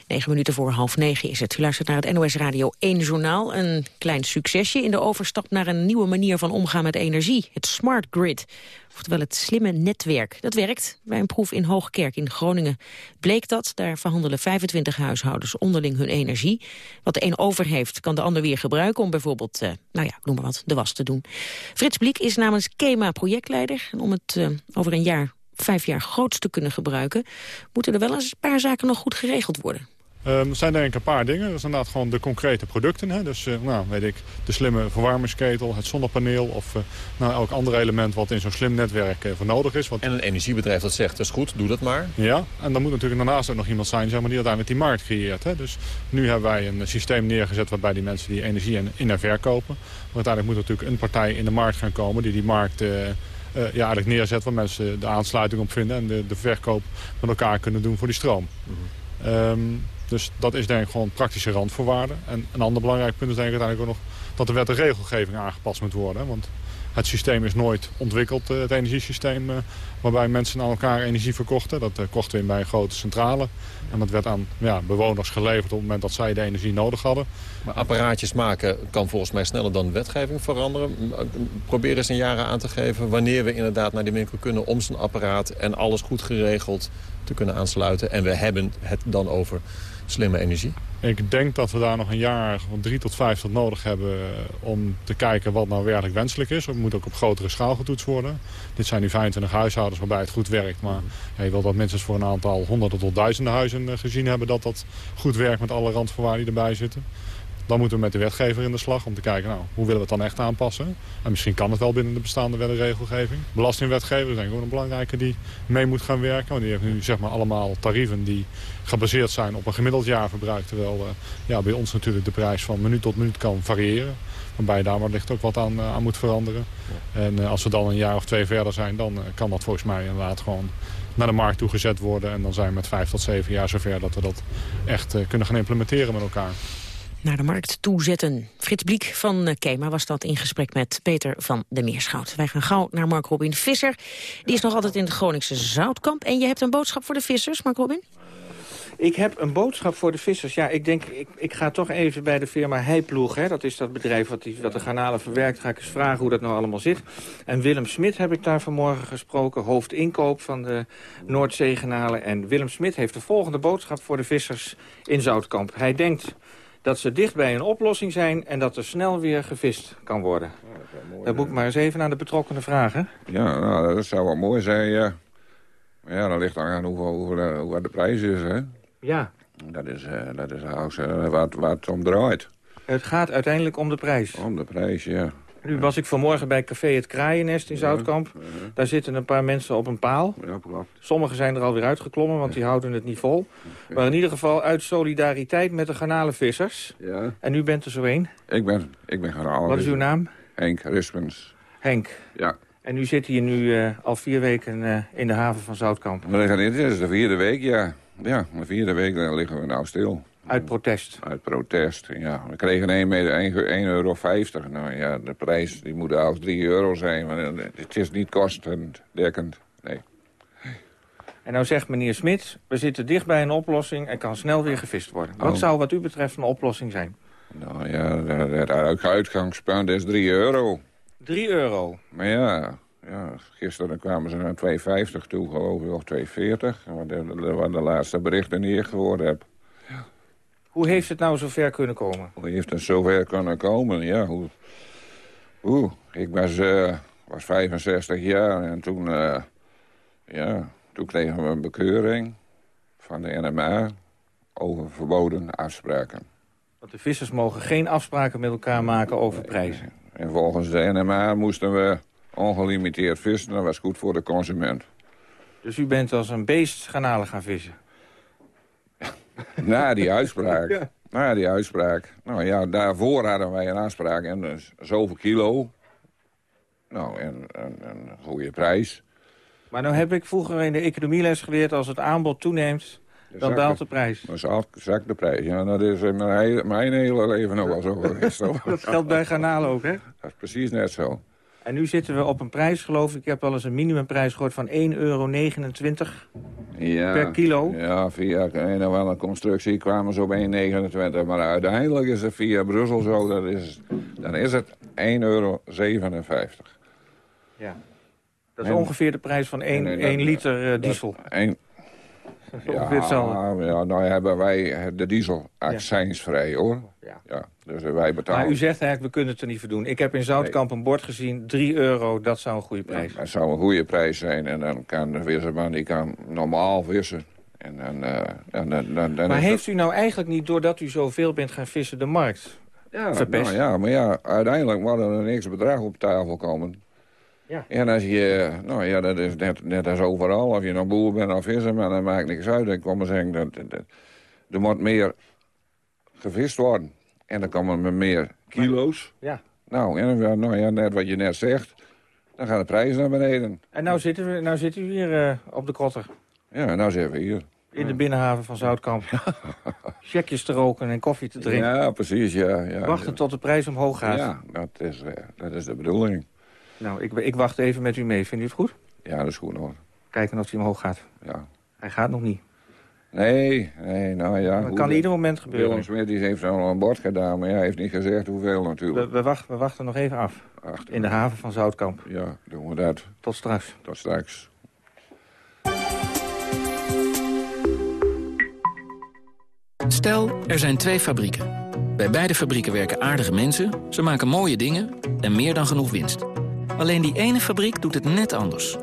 Speaker 11: Negen minuten voor half negen is het. U luistert naar het NOS Radio 1 Journaal. Een klein succesje in de overstap naar een nieuwe manier van omgaan met energie. Het smart grid, oftewel het slimme netwerk. Dat werkt. Bij een proef in Hoogkerk in Groningen bleek dat. Daar verhandelen 25 huishoudens onderling hun energie. Wat de een over heeft, kan de ander weer gebruiken... om bijvoorbeeld, uh, nou ja, noem maar wat, de was te doen. Frits Bliek is namens KEMA projectleider. En om het uh, over een jaar vijf jaar groots te kunnen gebruiken... moeten er wel eens een paar zaken nog goed geregeld worden.
Speaker 20: Um, er zijn denk ik een paar dingen. Dat is inderdaad gewoon de concrete producten. Hè? Dus uh, nou, weet ik, de slimme verwarmingsketel, het zonnepaneel... of uh, nou, elk ander element wat in zo'n slim netwerk uh, voor nodig is. Wat...
Speaker 21: En een energiebedrijf dat zegt, dat is goed, doe dat maar.
Speaker 20: Ja, en dan moet natuurlijk daarnaast ook nog iemand zijn zeg maar, die uiteindelijk die markt creëert. Hè? Dus nu hebben wij een systeem neergezet waarbij die mensen die energie in, in en verkopen. Maar uiteindelijk moet er natuurlijk een partij in de markt gaan komen... die die markt... Uh, ja, eigenlijk neerzet waar mensen de aansluiting op vinden... en de, de verkoop met elkaar kunnen doen voor die stroom. Mm -hmm. um, dus dat is denk ik gewoon praktische randvoorwaarden. En een ander belangrijk punt is denk ik uiteindelijk ook nog... dat de wet en regelgeving aangepast moet worden. Want het systeem is nooit ontwikkeld, het energiesysteem... waarbij mensen aan elkaar energie verkochten. Dat kochten we in bij een grote centrale. En dat werd aan ja, bewoners geleverd op het moment dat zij de energie nodig hadden.
Speaker 21: Maar apparaatjes maken kan volgens mij sneller dan wetgeving veranderen. Probeer eens een jaren aan te geven wanneer we inderdaad naar die winkel kunnen... om zijn apparaat en alles goed geregeld te kunnen aansluiten. En we hebben het dan over slimme energie?
Speaker 20: Ik denk dat we daar nog een jaar van drie tot vijf tot nodig hebben om te kijken wat nou werkelijk wenselijk is. Het moet ook op grotere schaal getoetst worden. Dit zijn nu 25 huishoudens waarbij het goed werkt. Maar ja, je wilt dat minstens voor een aantal honderden tot duizenden huizen gezien hebben dat dat goed werkt met alle randvoorwaarden die erbij zitten. Dan moeten we met de wetgever in de slag om te kijken, nou, hoe willen we het dan echt aanpassen? En misschien kan het wel binnen de bestaande wet en regelgeving. Belastingwetgever is denk ik ook een belangrijke die mee moet gaan werken. Want die heeft nu zeg maar allemaal tarieven die gebaseerd zijn op een gemiddeld jaarverbruik. Terwijl uh, ja, bij ons natuurlijk de prijs van minuut tot minuut kan variëren. Waarbij daar wellicht ook wat aan, uh, aan moet veranderen. Ja. En uh, als we dan een jaar of twee verder zijn, dan kan dat volgens mij inderdaad gewoon naar de markt toe gezet worden. En dan zijn we met vijf tot zeven jaar zover dat we dat echt kunnen gaan implementeren met elkaar
Speaker 11: naar de markt toe zetten. Frits Bliek van Kema was dat in gesprek met Peter van de Meerschout. Wij gaan gauw naar Mark Robin Visser. Die is nog altijd in het Groningse Zoutkamp. En je hebt een boodschap voor de vissers, Mark Robin?
Speaker 22: Ik heb een boodschap voor de vissers. Ja, ik denk, ik, ik ga toch even bij de firma Heiploeg. Hè. Dat is dat bedrijf wat, die, wat de garnalen verwerkt. Ga ik eens vragen hoe dat nou allemaal zit. En Willem Smit heb ik daar vanmorgen gesproken. Hoofdinkoop van de Noordzeeganalen. En Willem Smit heeft de volgende boodschap voor de vissers in Zoutkamp. Hij denkt dat ze dicht bij een oplossing zijn... en dat er snel weer gevist kan worden. Ja, dat, moet ik maar eens even aan de betrokkenen vragen.
Speaker 23: Ja, nou, dat zou wel mooi zijn, ja. Maar ja, dat ligt aan hoeveel, hoeveel, hoe de prijs is, hè.
Speaker 22: Ja.
Speaker 23: Dat is, uh, dat is uh, waar, waar het om draait.
Speaker 22: Het gaat uiteindelijk om de prijs.
Speaker 23: Om de prijs, ja.
Speaker 22: Nu was ik vanmorgen bij Café Het Kraaiennest in Zoutkamp. Daar zitten een paar mensen op een paal. Sommigen zijn er alweer uitgeklommen, want die houden het niet vol. Maar in ieder geval uit solidariteit met de garnalenvissers.
Speaker 23: Ja.
Speaker 22: En u bent er zo een.
Speaker 23: Ik ben, ik ben garnalen.
Speaker 22: Wat is uw naam?
Speaker 23: Henk Rispens.
Speaker 22: Henk.
Speaker 23: Ja.
Speaker 22: En u zit hier nu eh, al vier weken eh, in de haven van Zoutkamp.
Speaker 23: We liggen, dit is de vierde week, ja. Ja, de vierde week liggen we nou stil.
Speaker 22: Uit protest?
Speaker 23: Uit protest, ja. We kregen 1,50 euro. Nou ja, de prijs die moet als 3 euro zijn. Maar het is niet kostendekkend, nee.
Speaker 22: En nou zegt meneer Smit, we zitten dicht bij een oplossing... en kan snel weer gevist worden. Wat
Speaker 23: Oh.
Speaker 22: zou wat u betreft een oplossing zijn?
Speaker 23: Nou ja, het uit- uitgangspunt is 3 euro.
Speaker 22: 3 euro?
Speaker 23: Maar ja, ja gisteren kwamen ze naar 2,50 toe, geloof ik, of 2,40. Wat de, de, de laatste berichten die ik gehoord heb.
Speaker 22: Hoe heeft het nou zover kunnen komen?
Speaker 23: Hoe heeft het zover kunnen komen? Ja, hoe... Oeh, ik was, eh, was 65 jaar en toen, eh, ja, toen kregen we een bekeuring van de NMA over verboden afspraken.
Speaker 22: Want de vissers mogen geen afspraken met elkaar maken over prijzen.
Speaker 23: En volgens de NMA moesten we ongelimiteerd vissen. Dat was goed voor de consument.
Speaker 22: Dus u bent als een beest garnalen gaan vissen?
Speaker 23: Na die uitspraak.
Speaker 22: Ja.
Speaker 23: Na die uitspraak. Nou ja, daarvoor hadden wij een afspraak. En dus zoveel kilo. Nou, en en- en een goede prijs.
Speaker 22: Maar nou heb ik vroeger in de economieles geleerd... als het aanbod toeneemt, dan daalt
Speaker 23: de-
Speaker 22: prijs.
Speaker 23: Dan zakt de prijs. Ja, dat is in mijn, hele- mijn hele leven nog wel zo geweest.
Speaker 22: Dat geldt bij garnalen ook, hè?
Speaker 23: Dat is precies net zo.
Speaker 22: En nu zitten we op een prijs, geloof ik. Ik heb wel eens een minimumprijs gehoord van 1,29 euro
Speaker 23: ja,
Speaker 22: per kilo.
Speaker 23: Ja, via nou een of andere constructie kwamen ze op 1,29. Maar uiteindelijk is het via Brussel zo, is, dan is het 1,57 euro.
Speaker 22: Ja. Dat is ongeveer de prijs van 1 liter eh, diesel. ja,
Speaker 23: ja, nou hebben wij de diesel accijnsvrij, hoor. Ja. ja. Dus wij betalen...
Speaker 22: Maar u zegt eigenlijk, we kunnen het er niet voor doen. Ik heb in Zoutkamp een bord gezien, 3 euro, dat zou een goede prijs zijn.
Speaker 23: dat zou een goede prijs zijn. En dan kan de visserman, die kan normaal vissen. En dan, eh, en,
Speaker 22: maar heeft u nou eigenlijk niet, doordat u zoveel bent gaan vissen, de markt
Speaker 23: ja,
Speaker 22: verpest?
Speaker 23: Nou ja, maar ja, uiteindelijk moet er een x bedrag op tafel komen.
Speaker 22: Ja.
Speaker 23: En als je, nou ja, dat is net, net als overal. Of je nou boer bent of visser, maar dat maakt niks uit. Ik kom maar zeggen, dat, dat, dat- er moet meer gevist worden. En dan komen er meer kilo's.
Speaker 22: Ja.
Speaker 23: Nou, en dan- nou ja, net wat je net zegt, dan gaat de prijs naar beneden.
Speaker 22: En nou zitten we, nou zitten we hier eh, op de krotter.
Speaker 23: Ja, nou zitten we hier.
Speaker 22: In de binnenhaven van Zoutkamp. Checkjes te roken en koffie te drinken.
Speaker 23: Ja, precies, ja. ja
Speaker 22: Wachten tot de prijs omhoog gaat.
Speaker 23: Ja, dat is, eh, dat is de bedoeling.
Speaker 22: Nou, ik, ik wacht even met u mee. Vindt u het goed?
Speaker 23: Ja, dat is goed hoor.
Speaker 22: Kijken of hij omhoog gaat.
Speaker 23: Ja.
Speaker 22: Hij gaat nog niet.
Speaker 23: Nee, nee, nou ja.
Speaker 22: Dat kan
Speaker 23: de-
Speaker 22: ieder moment gebeuren.
Speaker 23: Willem Smit die heeft al een bord gedaan, maar hij heeft niet gezegd hoeveel natuurlijk.
Speaker 22: We, we, wachten, we wachten nog even af. In de haven van Zoutkamp.
Speaker 23: Ja, doen we dat.
Speaker 22: Tot straks.
Speaker 23: Tot straks.
Speaker 24: Stel, er zijn twee fabrieken. Bij beide fabrieken werken aardige mensen, ze maken mooie dingen en meer dan genoeg winst. Alleen die ene fabriek doet het net anders.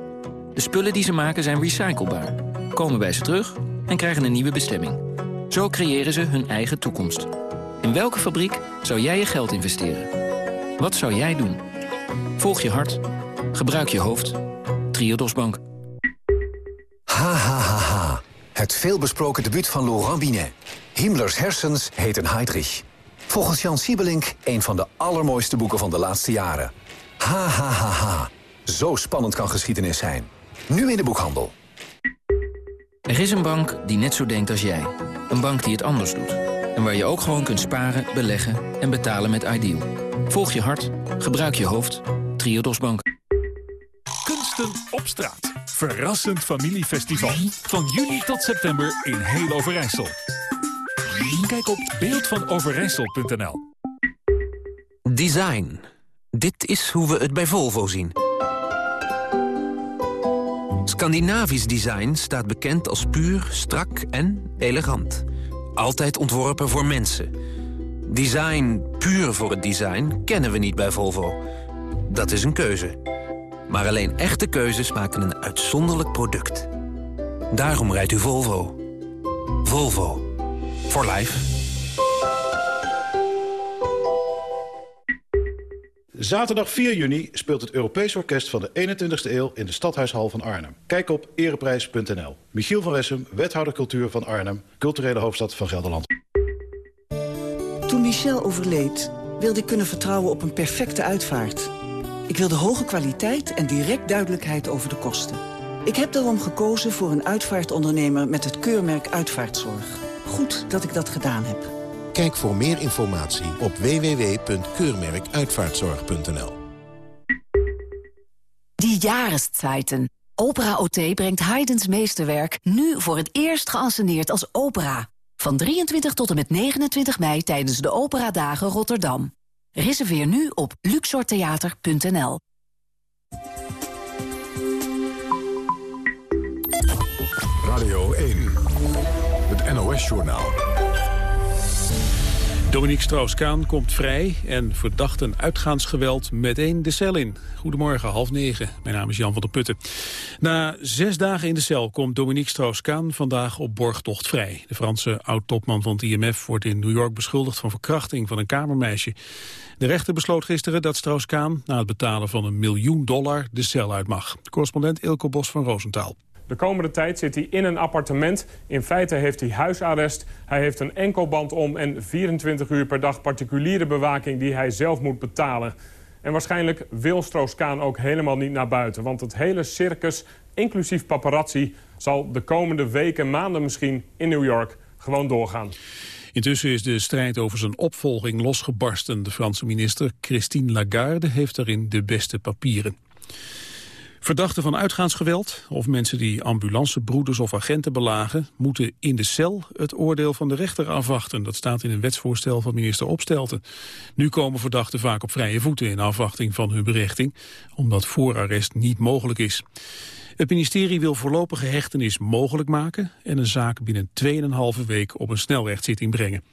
Speaker 24: De spullen die ze maken zijn recyclebaar, komen bij ze terug en krijgen een nieuwe bestemming. Zo creëren ze hun eigen toekomst. In welke fabriek zou jij je geld investeren? Wat zou jij doen? Volg je hart. Gebruik je hoofd. Triodos Bank.
Speaker 6: Ha, ha, ha, ha. Het veelbesproken debuut van Laurent Binet. Himmlers hersens heten Heydrich. Volgens Jan Siebelink een van de allermooiste boeken van de laatste jaren. Ha, ha, ha, ha. Zo spannend kan geschiedenis zijn. Nu in de boekhandel.
Speaker 24: Er is een bank die net zo denkt als jij. Een bank die het anders doet. En waar je ook gewoon kunt sparen, beleggen en betalen met Ideal. Volg je hart, gebruik je hoofd. Triodos Bank.
Speaker 25: Kunsten op straat. Verrassend familiefestival. Van juni tot september in heel Overijssel. Kijk op beeldvanoverijssel.nl
Speaker 10: Design. Dit is hoe we het bij Volvo zien. Scandinavisch design staat bekend als puur, strak en elegant. Altijd ontworpen voor mensen. Design puur voor het design kennen we niet bij Volvo. Dat is een keuze. Maar alleen echte keuzes maken een uitzonderlijk product. Daarom rijdt u Volvo. Volvo. For life.
Speaker 26: Zaterdag 4 juni speelt het Europees Orkest van de 21ste eeuw in de Stadhuishal van Arnhem. Kijk op ereprijs.nl. Michiel van Wessem, wethouder cultuur van Arnhem, culturele hoofdstad van Gelderland.
Speaker 27: Toen Michel overleed, wilde ik kunnen vertrouwen op een perfecte uitvaart. Ik wilde hoge kwaliteit en direct duidelijkheid over de kosten. Ik heb daarom gekozen voor een uitvaartondernemer met het keurmerk Uitvaartzorg. Goed dat ik dat gedaan heb.
Speaker 6: Kijk voor meer informatie op www.keurmerkuitvaartzorg.nl.
Speaker 28: Die Jahreszeiten. Opera OT brengt Haydn's meesterwerk nu voor het eerst geanceneerd als opera. Van 23 tot en met 29 mei tijdens de Operadagen Rotterdam. Reserveer nu op luxortheater.nl.
Speaker 1: Radio 1, het NOS-journaal.
Speaker 2: Dominique Strauss-Kaan komt vrij en verdachten uitgaansgeweld meteen de cel in. Goedemorgen, half negen. Mijn naam is Jan van der Putten. Na zes dagen in de cel komt Dominique Strauss-Kaan vandaag op borgtocht vrij. De Franse oud-topman van het IMF wordt in New York beschuldigd van verkrachting van een kamermeisje. De rechter besloot gisteren dat Strauss-Kaan na het betalen van een miljoen dollar de cel uit mag. Correspondent Ilko Bos van Roosentaal.
Speaker 29: De komende tijd zit hij in een appartement. In feite heeft hij huisarrest. Hij heeft een enkelband om en 24 uur per dag particuliere bewaking die hij zelf moet betalen. En waarschijnlijk wil Stroos-Kaan ook helemaal niet naar buiten. Want het hele circus, inclusief paparazzi, zal de komende weken, maanden misschien in New York gewoon doorgaan.
Speaker 2: Intussen is de strijd over zijn opvolging losgebarsten. De Franse minister Christine Lagarde heeft daarin de beste papieren. Verdachten van uitgaansgeweld of mensen die ambulancebroeders of agenten belagen... moeten in de cel het oordeel van de rechter afwachten. Dat staat in een wetsvoorstel van minister Opstelten. Nu komen verdachten vaak op vrije voeten in afwachting van hun berechting... omdat voorarrest niet mogelijk is. Het ministerie wil voorlopige hechtenis mogelijk maken... en een zaak binnen 2,5 week op een snelrechtszitting brengen.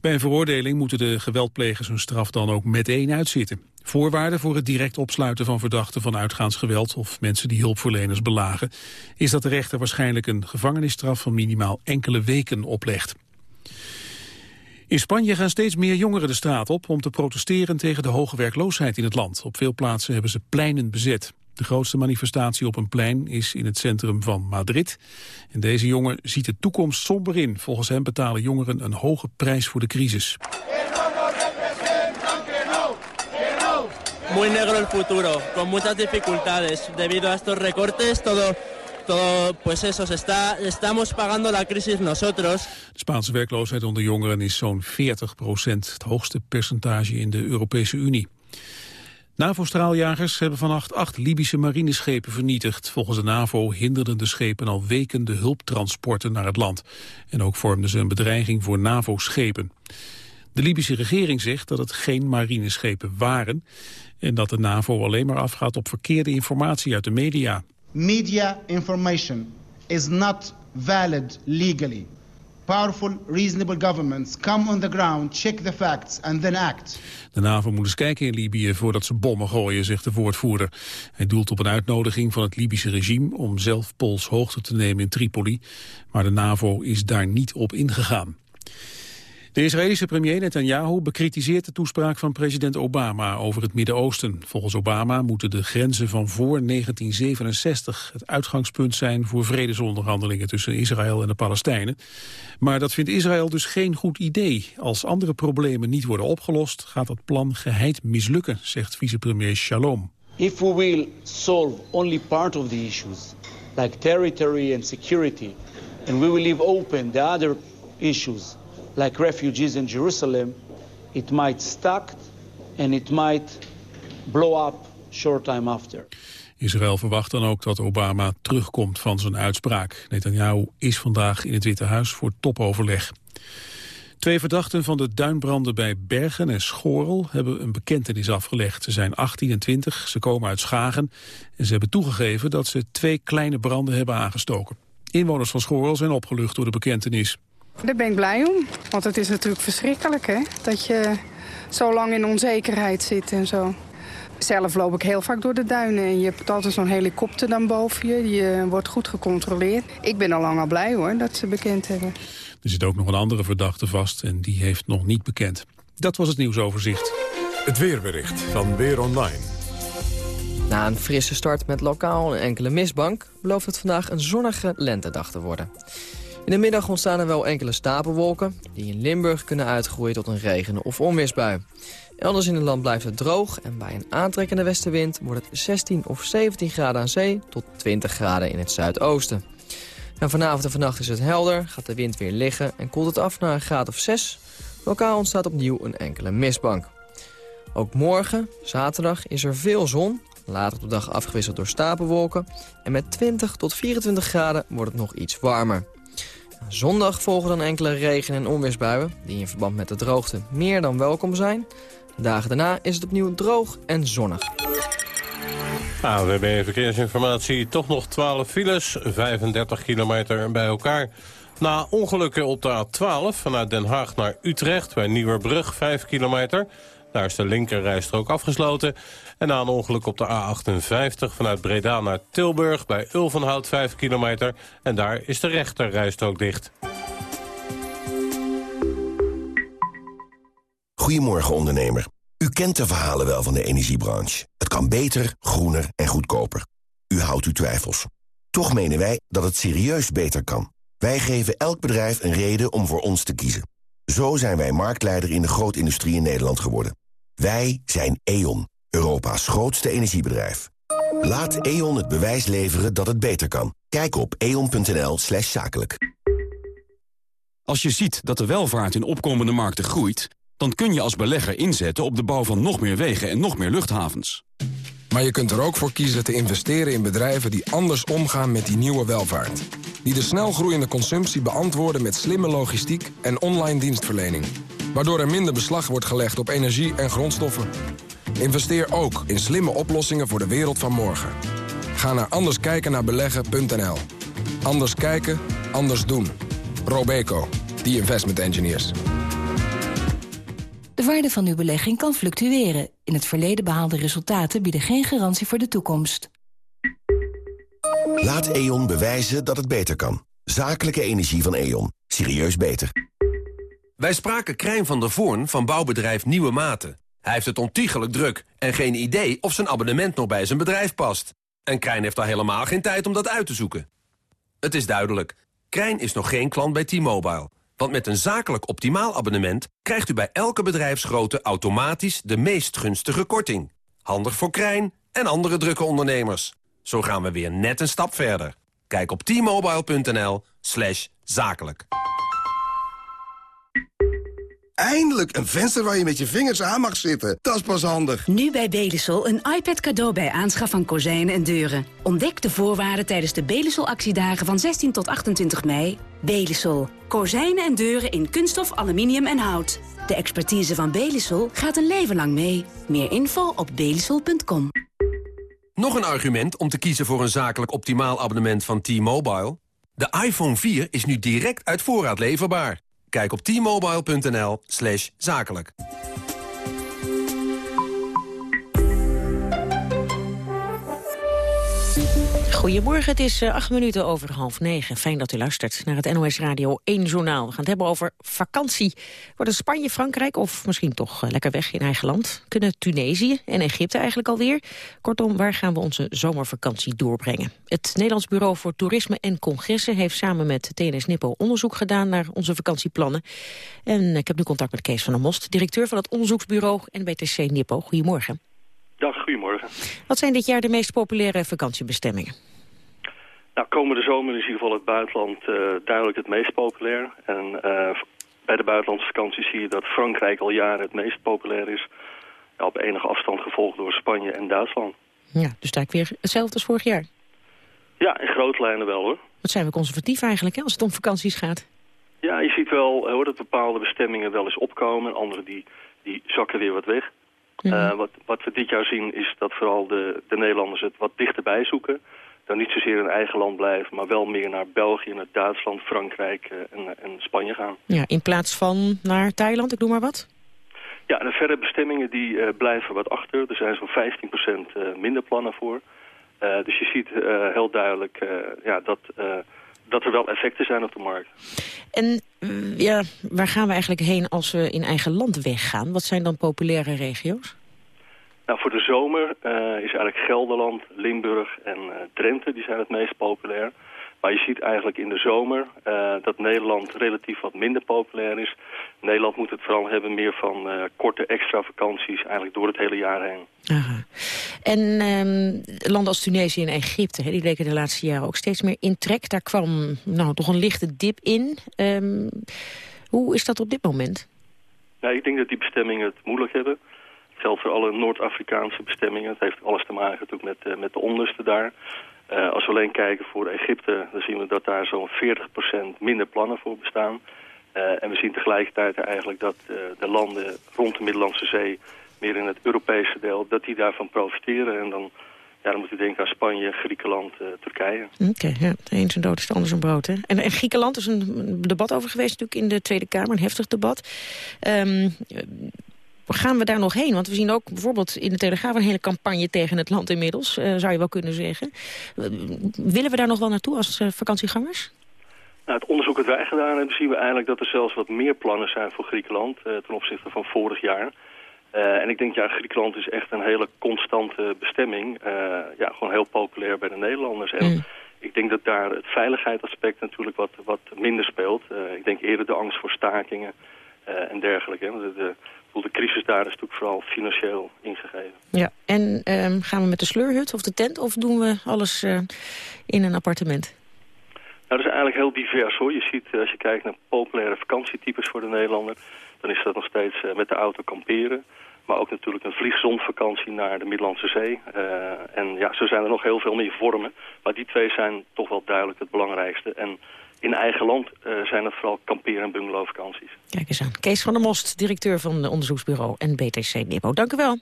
Speaker 2: Bij een veroordeling moeten de geweldplegers hun straf dan ook meteen uitzitten. Voorwaarde voor het direct opsluiten van verdachten van uitgaansgeweld of mensen die hulpverleners belagen, is dat de rechter waarschijnlijk een gevangenisstraf van minimaal enkele weken oplegt. In Spanje gaan steeds meer jongeren de straat op om te protesteren tegen de hoge werkloosheid in het land. Op veel plaatsen hebben ze pleinen bezet. De grootste manifestatie op een plein is in het centrum van Madrid. En deze jongen ziet de toekomst somber in. Volgens hem betalen jongeren een hoge prijs voor de crisis.
Speaker 30: Muy negro el futuro, con muchas dificultades. Debido a estos recortes, todo, todo pues eso, se está, estamos pagando la crisis nosotros.
Speaker 2: De Spaanse werkloosheid onder jongeren is zo'n 40 procent, het hoogste percentage in de Europese Unie. NAVO-straaljagers hebben vannacht acht Libische marineschepen vernietigd. Volgens de NAVO hinderden de schepen al weken de hulptransporten naar het land. En ook vormden ze een bedreiging voor NAVO-schepen. De Libische regering zegt dat het geen marineschepen waren en dat de NAVO alleen maar afgaat op verkeerde informatie uit de media.
Speaker 31: Media information is not valid legally. Powerful, reasonable governments come on the ground, check the facts and then act.
Speaker 2: De NAVO moet eens kijken in Libië voordat ze bommen gooien, zegt de woordvoerder. Hij doelt op een uitnodiging van het Libische regime om zelf Pools hoogte te nemen in Tripoli. Maar de NAVO is daar niet op ingegaan. De Israëlische premier Netanyahu bekritiseert de toespraak van president Obama over het Midden-Oosten. Volgens Obama moeten de grenzen van voor 1967 het uitgangspunt zijn voor vredesonderhandelingen tussen Israël en de Palestijnen. Maar dat vindt Israël dus geen goed idee. Als andere problemen niet worden opgelost, gaat dat plan geheid mislukken, zegt vicepremier Shalom.
Speaker 32: If we will solve only part of the issues, like territory and security, and we will leave open the other issues like refugees in Jerusalem, it might stuck and it might blow up short time after.
Speaker 2: Israël verwacht dan ook dat Obama terugkomt van zijn uitspraak. Netanyahu is vandaag in het Witte Huis voor topoverleg. Twee verdachten van de duinbranden bij Bergen en Schorel hebben een bekentenis afgelegd. Ze zijn 18 en 20, ze komen uit Schagen en ze hebben toegegeven dat ze twee kleine branden hebben aangestoken. Inwoners van Schorel zijn opgelucht door de bekentenis.
Speaker 33: Daar ben ik blij om, want het is natuurlijk verschrikkelijk hè? dat je zo lang in onzekerheid zit en zo. Zelf loop ik heel vaak door de duinen en je hebt altijd zo'n helikopter dan boven je. Die eh, wordt goed gecontroleerd. Ik ben al lang al blij hoor dat ze bekend hebben.
Speaker 2: Er zit ook nog een andere verdachte vast en die heeft nog niet bekend. Dat was het nieuwsoverzicht.
Speaker 1: Het weerbericht van Weer Online.
Speaker 34: Na een frisse start met lokaal een enkele mistbank... belooft het vandaag een zonnige lentedag te worden. In de middag ontstaan er wel enkele stapelwolken... die in Limburg kunnen uitgroeien tot een regen- of onweersbui. Elders in het land blijft het droog... en bij een aantrekkende westenwind wordt het 16 of 17 graden aan zee... tot 20 graden in het zuidoosten. En vanavond en vannacht is het helder, gaat de wind weer liggen... en koelt het af naar een graad of 6. Lokaal ontstaat opnieuw een enkele mistbank. Ook morgen, zaterdag, is er veel zon. Later op de dag afgewisseld door stapelwolken. En met 20 tot 24 graden wordt het nog iets warmer. Zondag volgen dan enkele regen- en onweersbuien... die in verband met de droogte meer dan welkom zijn. Dagen daarna is het opnieuw droog en zonnig.
Speaker 3: We hebben verkeersinformatie. Toch nog 12 files, 35 kilometer bij elkaar. Na ongelukken op de A12 vanuit Den Haag naar Utrecht... bij Nieuwerbrug, 5 kilometer... Daar is de linkerrijstrook afgesloten. En na een ongeluk op de A58 vanuit Breda naar Tilburg... bij Ulvenhout 5 kilometer. En daar is de rechterrijstrook dicht.
Speaker 35: Goedemorgen ondernemer. U kent de verhalen wel van de energiebranche. Het kan beter, groener en goedkoper. U houdt uw twijfels. Toch menen wij dat het serieus beter kan. Wij geven elk bedrijf een reden om voor ons te kiezen. Zo zijn wij marktleider in de grootindustrie in Nederland geworden. Wij zijn E.ON, Europa's grootste energiebedrijf. Laat E.ON het bewijs leveren dat het beter kan. Kijk op eon.nl slash zakelijk.
Speaker 36: Als je ziet dat de welvaart in opkomende markten groeit... dan kun je als belegger inzetten op de bouw van nog meer wegen en nog meer luchthavens.
Speaker 37: Maar je kunt er ook voor kiezen te investeren in bedrijven die anders omgaan met die nieuwe welvaart. Die de snelgroeiende consumptie beantwoorden met slimme logistiek en online dienstverlening. Waardoor er minder beslag wordt gelegd op energie en grondstoffen. Investeer ook in slimme oplossingen voor de wereld van morgen. Ga naar anderskijkennaarbeleggen.nl. Anders kijken, anders doen. Robeco, the investment engineers.
Speaker 38: De waarde van uw belegging kan fluctueren. In het verleden behaalde resultaten bieden geen garantie voor de toekomst.
Speaker 35: Laat E.ON bewijzen dat het beter kan. Zakelijke energie van E.ON. Serieus beter.
Speaker 10: Wij spraken Krijn van der Voorn van bouwbedrijf Nieuwe Maten. Hij heeft het ontiegelijk druk en geen idee of zijn abonnement nog bij zijn bedrijf past. En Krijn heeft al helemaal geen tijd om dat uit te zoeken. Het is duidelijk, Krijn is nog geen klant bij T-Mobile. Want met een zakelijk optimaal abonnement krijgt u bij elke bedrijfsgrootte automatisch de meest gunstige korting. Handig voor Krijn en andere drukke ondernemers. Zo gaan we weer net een stap verder. Kijk op t-mobile.nl zakelijk.
Speaker 39: Eindelijk een venster waar je met je vingers aan mag zitten. Dat is pas handig.
Speaker 28: Nu bij Belisol een iPad cadeau bij aanschaf van kozijnen en deuren. Ontdek de voorwaarden tijdens de Belisol actiedagen van 16 tot 28 mei. Belisol. Kozijnen en deuren in kunststof, aluminium en hout. De expertise van Belisol gaat een leven lang mee. Meer info op belisol.com.
Speaker 10: Nog een argument om te kiezen voor een zakelijk optimaal abonnement van T-Mobile? De iPhone 4 is nu direct uit voorraad leverbaar. Kijk op t-mobile.nl zakelijk.
Speaker 11: Goedemorgen, het is uh, acht minuten over half negen. Fijn dat u luistert naar het NOS Radio 1 Journaal. We gaan het hebben over vakantie. Wordt het Spanje, Frankrijk of misschien toch uh, lekker weg in eigen land? Kunnen Tunesië en Egypte eigenlijk alweer? Kortom, waar gaan we onze zomervakantie doorbrengen? Het Nederlands Bureau voor Toerisme en Congressen... heeft samen met TNS Nippo onderzoek gedaan naar onze vakantieplannen. En ik heb nu contact met Kees van der Most, directeur van het onderzoeksbureau NBTC Nippo. Goedemorgen.
Speaker 40: Dag, goedemorgen.
Speaker 11: Wat zijn dit jaar de meest populaire vakantiebestemmingen?
Speaker 40: Nou, komende zomer is in ieder geval het buitenland uh, duidelijk het meest populair. En uh, bij de buitenlandse vakantie zie je dat Frankrijk al jaren het meest populair is. Ja, op enige afstand gevolgd door Spanje en Duitsland.
Speaker 11: Ja, dus daar weer hetzelfde als vorig jaar?
Speaker 40: Ja, in grote lijnen wel hoor.
Speaker 11: Wat zijn we conservatief eigenlijk hè, als het om vakanties gaat?
Speaker 40: Ja, je ziet wel hoor, dat bepaalde bestemmingen wel eens opkomen. Andere die, die zakken weer wat weg. Uh, wat, wat we dit jaar zien is dat vooral de, de Nederlanders het wat dichterbij zoeken dan niet zozeer in eigen land blijven, maar wel meer naar België, naar Duitsland, Frankrijk uh, en, en, Spanje gaan.
Speaker 11: Ja, in plaats van naar Thailand, ik noem maar wat?
Speaker 40: Ja, de verre bestemmingen die uh, blijven wat achter. Er zijn zo'n 15% uh, minder plannen voor. dus je ziet heel duidelijk ja, dat, dat er wel effecten zijn op de markt.
Speaker 11: En ja, waar gaan we eigenlijk heen als we in eigen land weggaan? Wat zijn dan populaire regio's?
Speaker 40: Nou, voor de zomer is eigenlijk Gelderland, Limburg en Drenthe, die zijn het meest populair. Maar je ziet eigenlijk in de zomer uh, dat Nederland relatief wat minder populair is. Nederland moet het vooral hebben meer van uh, korte extra vakanties eigenlijk door het hele jaar heen.
Speaker 11: Aha. En um, landen als Tunesië en Egypte, die leken de laatste jaren ook steeds meer in trek. Daar kwam nou toch een lichte dip in. Um, hoe is dat op dit moment?
Speaker 40: Nou, ik denk dat die bestemmingen het moeilijk hebben. Geldt voor alle Noord-Afrikaanse bestemmingen. Het heeft alles te maken natuurlijk met, uh, met de onlusten daar. Uh, als we alleen kijken voor Egypte, dan zien we dat daar zo'n 40% minder plannen voor bestaan. Uh, en we zien tegelijkertijd eigenlijk dat de landen rond de Middellandse Zee, meer in het Europese deel, dat die daarvan profiteren. En dan, ja, dan moet je denken aan Spanje, Griekenland, Turkije.
Speaker 11: Oké, ja. de een zijn dood is de ander zijn brood. Hè? En, en Griekenland is een debat over geweest natuurlijk in de Tweede Kamer, een heftig debat. Um, gaan we daar nog heen? Want we zien ook bijvoorbeeld in de Telegraaf een hele campagne tegen het land inmiddels, uh, zou je wel kunnen zeggen. Uh, willen we daar nog wel naartoe als uh, vakantiegangers?
Speaker 40: Nou, het onderzoek dat wij gedaan hebben, zien we eigenlijk dat er zelfs wat meer plannen zijn voor Griekenland ten opzichte van vorig jaar. en ik denk, ja, Griekenland is echt een hele constante bestemming. ja, gewoon heel populair bij de Nederlanders. En mm. ik denk dat daar het veiligheidsaspect natuurlijk wat, wat minder speelt. ik denk eerder de angst voor stakingen en dergelijke. De, de, de crisis daar is natuurlijk vooral financieel ingegeven.
Speaker 11: Ja, en um, gaan we met de sleurhut of de tent of doen we alles uh, in een appartement?
Speaker 40: Nou, dat is eigenlijk heel divers hoor. Je ziet, als je kijkt naar populaire vakantietypes voor de Nederlander... dan is dat nog steeds uh, met de auto kamperen. Maar ook natuurlijk een vliegzondvakantie naar de Middellandse Zee. Uh, en ja, zo zijn er nog heel veel meer vormen. Maar die twee zijn toch wel duidelijk het belangrijkste. En in eigen land uh, zijn het vooral kamperen- en bungalowvakanties.
Speaker 11: Kijk eens aan. Kees van der Most, directeur van het onderzoeksbureau en BTC Nippo. Dank u wel.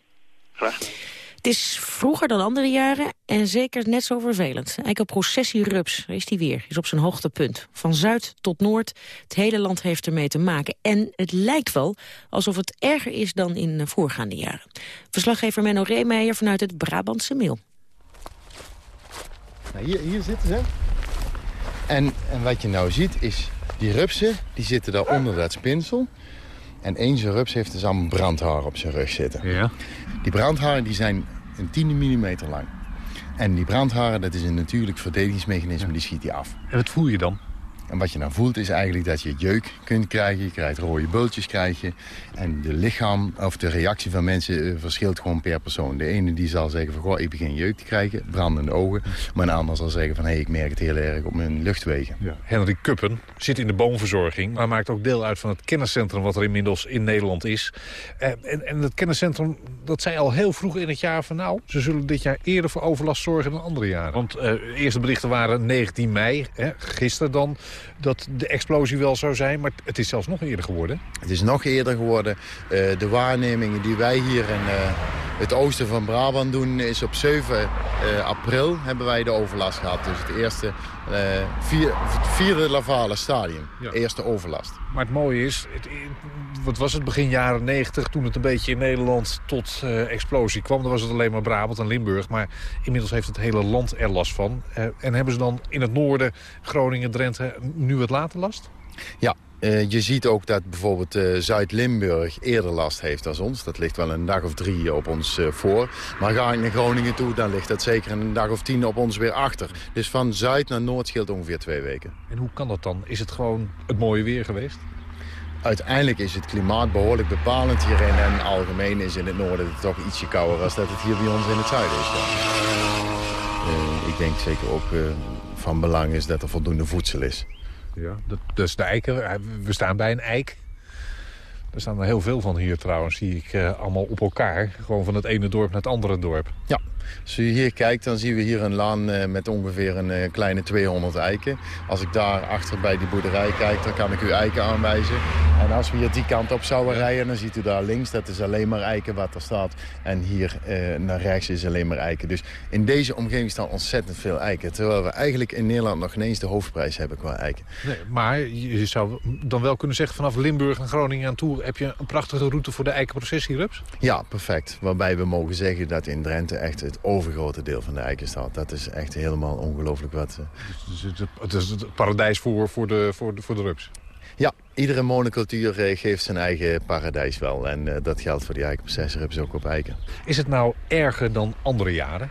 Speaker 40: Graag gedaan.
Speaker 11: Het is vroeger dan andere jaren en zeker net zo vervelend. Eigenlijk een processierups, is die weer, is op zijn hoogtepunt. Van zuid tot noord, het hele land heeft ermee te maken. En het lijkt wel alsof het erger is dan in voorgaande jaren. Verslaggever Menno Reemeijer vanuit het Brabantse Mail.
Speaker 41: Nou, hier, hier zitten ze. En, en wat je nou ziet is, die rupsen die zitten daar onder dat spinsel. En één zo'n rups heeft dus allemaal brandharen op zijn rug zitten.
Speaker 42: Ja.
Speaker 41: Die brandharen die zijn een tiende millimeter lang. En die brandharen, dat is een natuurlijk verdedigingsmechanisme, die schiet die af.
Speaker 42: En wat voel je dan?
Speaker 41: En wat je dan voelt is eigenlijk dat je jeuk kunt krijgen. Je krijgt rode bultjes krijgen. En de lichaam, of de reactie van mensen uh, verschilt gewoon per persoon. De ene die zal zeggen van, goh, ik begin jeuk te krijgen, brandende ogen. Maar een ander zal zeggen van, hé, hey, ik merk het heel erg op mijn luchtwegen.
Speaker 42: Ja. Henry Kuppen zit in de boomverzorging, maar maakt ook deel uit van het kenniscentrum wat er inmiddels in Nederland is. Uh, en, en het kenniscentrum, dat zei al heel vroeg in het jaar van, nou, ze zullen dit jaar eerder voor overlast zorgen dan andere jaren. Want uh, eerste berichten waren 19 mei, hè, gisteren dan dat de explosie wel zou zijn. Maar het is zelfs nog eerder geworden.
Speaker 41: Het is nog eerder geworden. Uh, de waarnemingen die wij hier in uh, het oosten van Brabant doen... is op 7 uh, april hebben wij de overlast gehad. Dus het eerste vier, het vierde lavale stadium. Ja. Eerste overlast.
Speaker 42: Maar het mooie is, het, wat was het begin jaren 90... toen het een beetje in Nederland tot explosie kwam. Dan was het alleen maar Brabant en Limburg. Maar inmiddels heeft het hele land er last van. en hebben ze dan in het noorden, Groningen, Drenthe nu het later last?
Speaker 41: Ja, uh, je ziet ook dat bijvoorbeeld uh, Zuid-Limburg eerder last heeft dan ons. Dat ligt wel een dag of drie op ons uh, voor. Maar ga ik naar Groningen toe, dan ligt dat zeker een dag of tien op ons weer achter. Dus van Zuid naar Noord scheelt ongeveer twee weken.
Speaker 42: En hoe kan dat dan? Is het gewoon het mooie weer geweest?
Speaker 41: Uiteindelijk is het klimaat behoorlijk bepalend hierin. En algemeen is in het noorden het toch ietsje kouder als dat het hier bij ons in het zuiden is. Ik denk zeker ook van belang is dat er voldoende voedsel is.
Speaker 42: Ja, dat, de eiken. We staan bij een eik. Er staan er heel veel van hier trouwens, zie ik uh, allemaal op elkaar. Gewoon van het ene dorp naar het andere dorp.
Speaker 41: Ja, als u hier kijkt, dan zien we hier een laan uh, met ongeveer een uh, kleine 200 eiken. Als ik daar achter bij die boerderij kijk, dan kan ik u eiken aanwijzen. En als we hier die kant op zouden rijden, dan ziet u daar links, dat is alleen maar eiken wat er staat. En hier uh, naar rechts is alleen maar eiken. Dus in deze omgeving staan ontzettend veel eiken. Terwijl we eigenlijk in Nederland nog ineens de hoofdprijs hebben qua eiken.
Speaker 42: Nee, maar je zou dan wel kunnen zeggen, vanaf Limburg en Groningen aan toe... heb je een prachtige route voor de eikenprocessierups?
Speaker 41: Ja, perfect. Waarbij we mogen zeggen dat in Drenthe echt het overgrote deel van de eiken staat. Dat is echt helemaal ongelooflijk wat.
Speaker 42: Dus het, het is het paradijs voor, voor, de, voor, de, voor de rups?
Speaker 41: Ja, Iedere monocultuur eh, geeft zijn eigen paradijs wel. En uh, dat geldt voor die eikenprocessorrups ook op eiken.
Speaker 42: Is het nou erger dan andere jaren?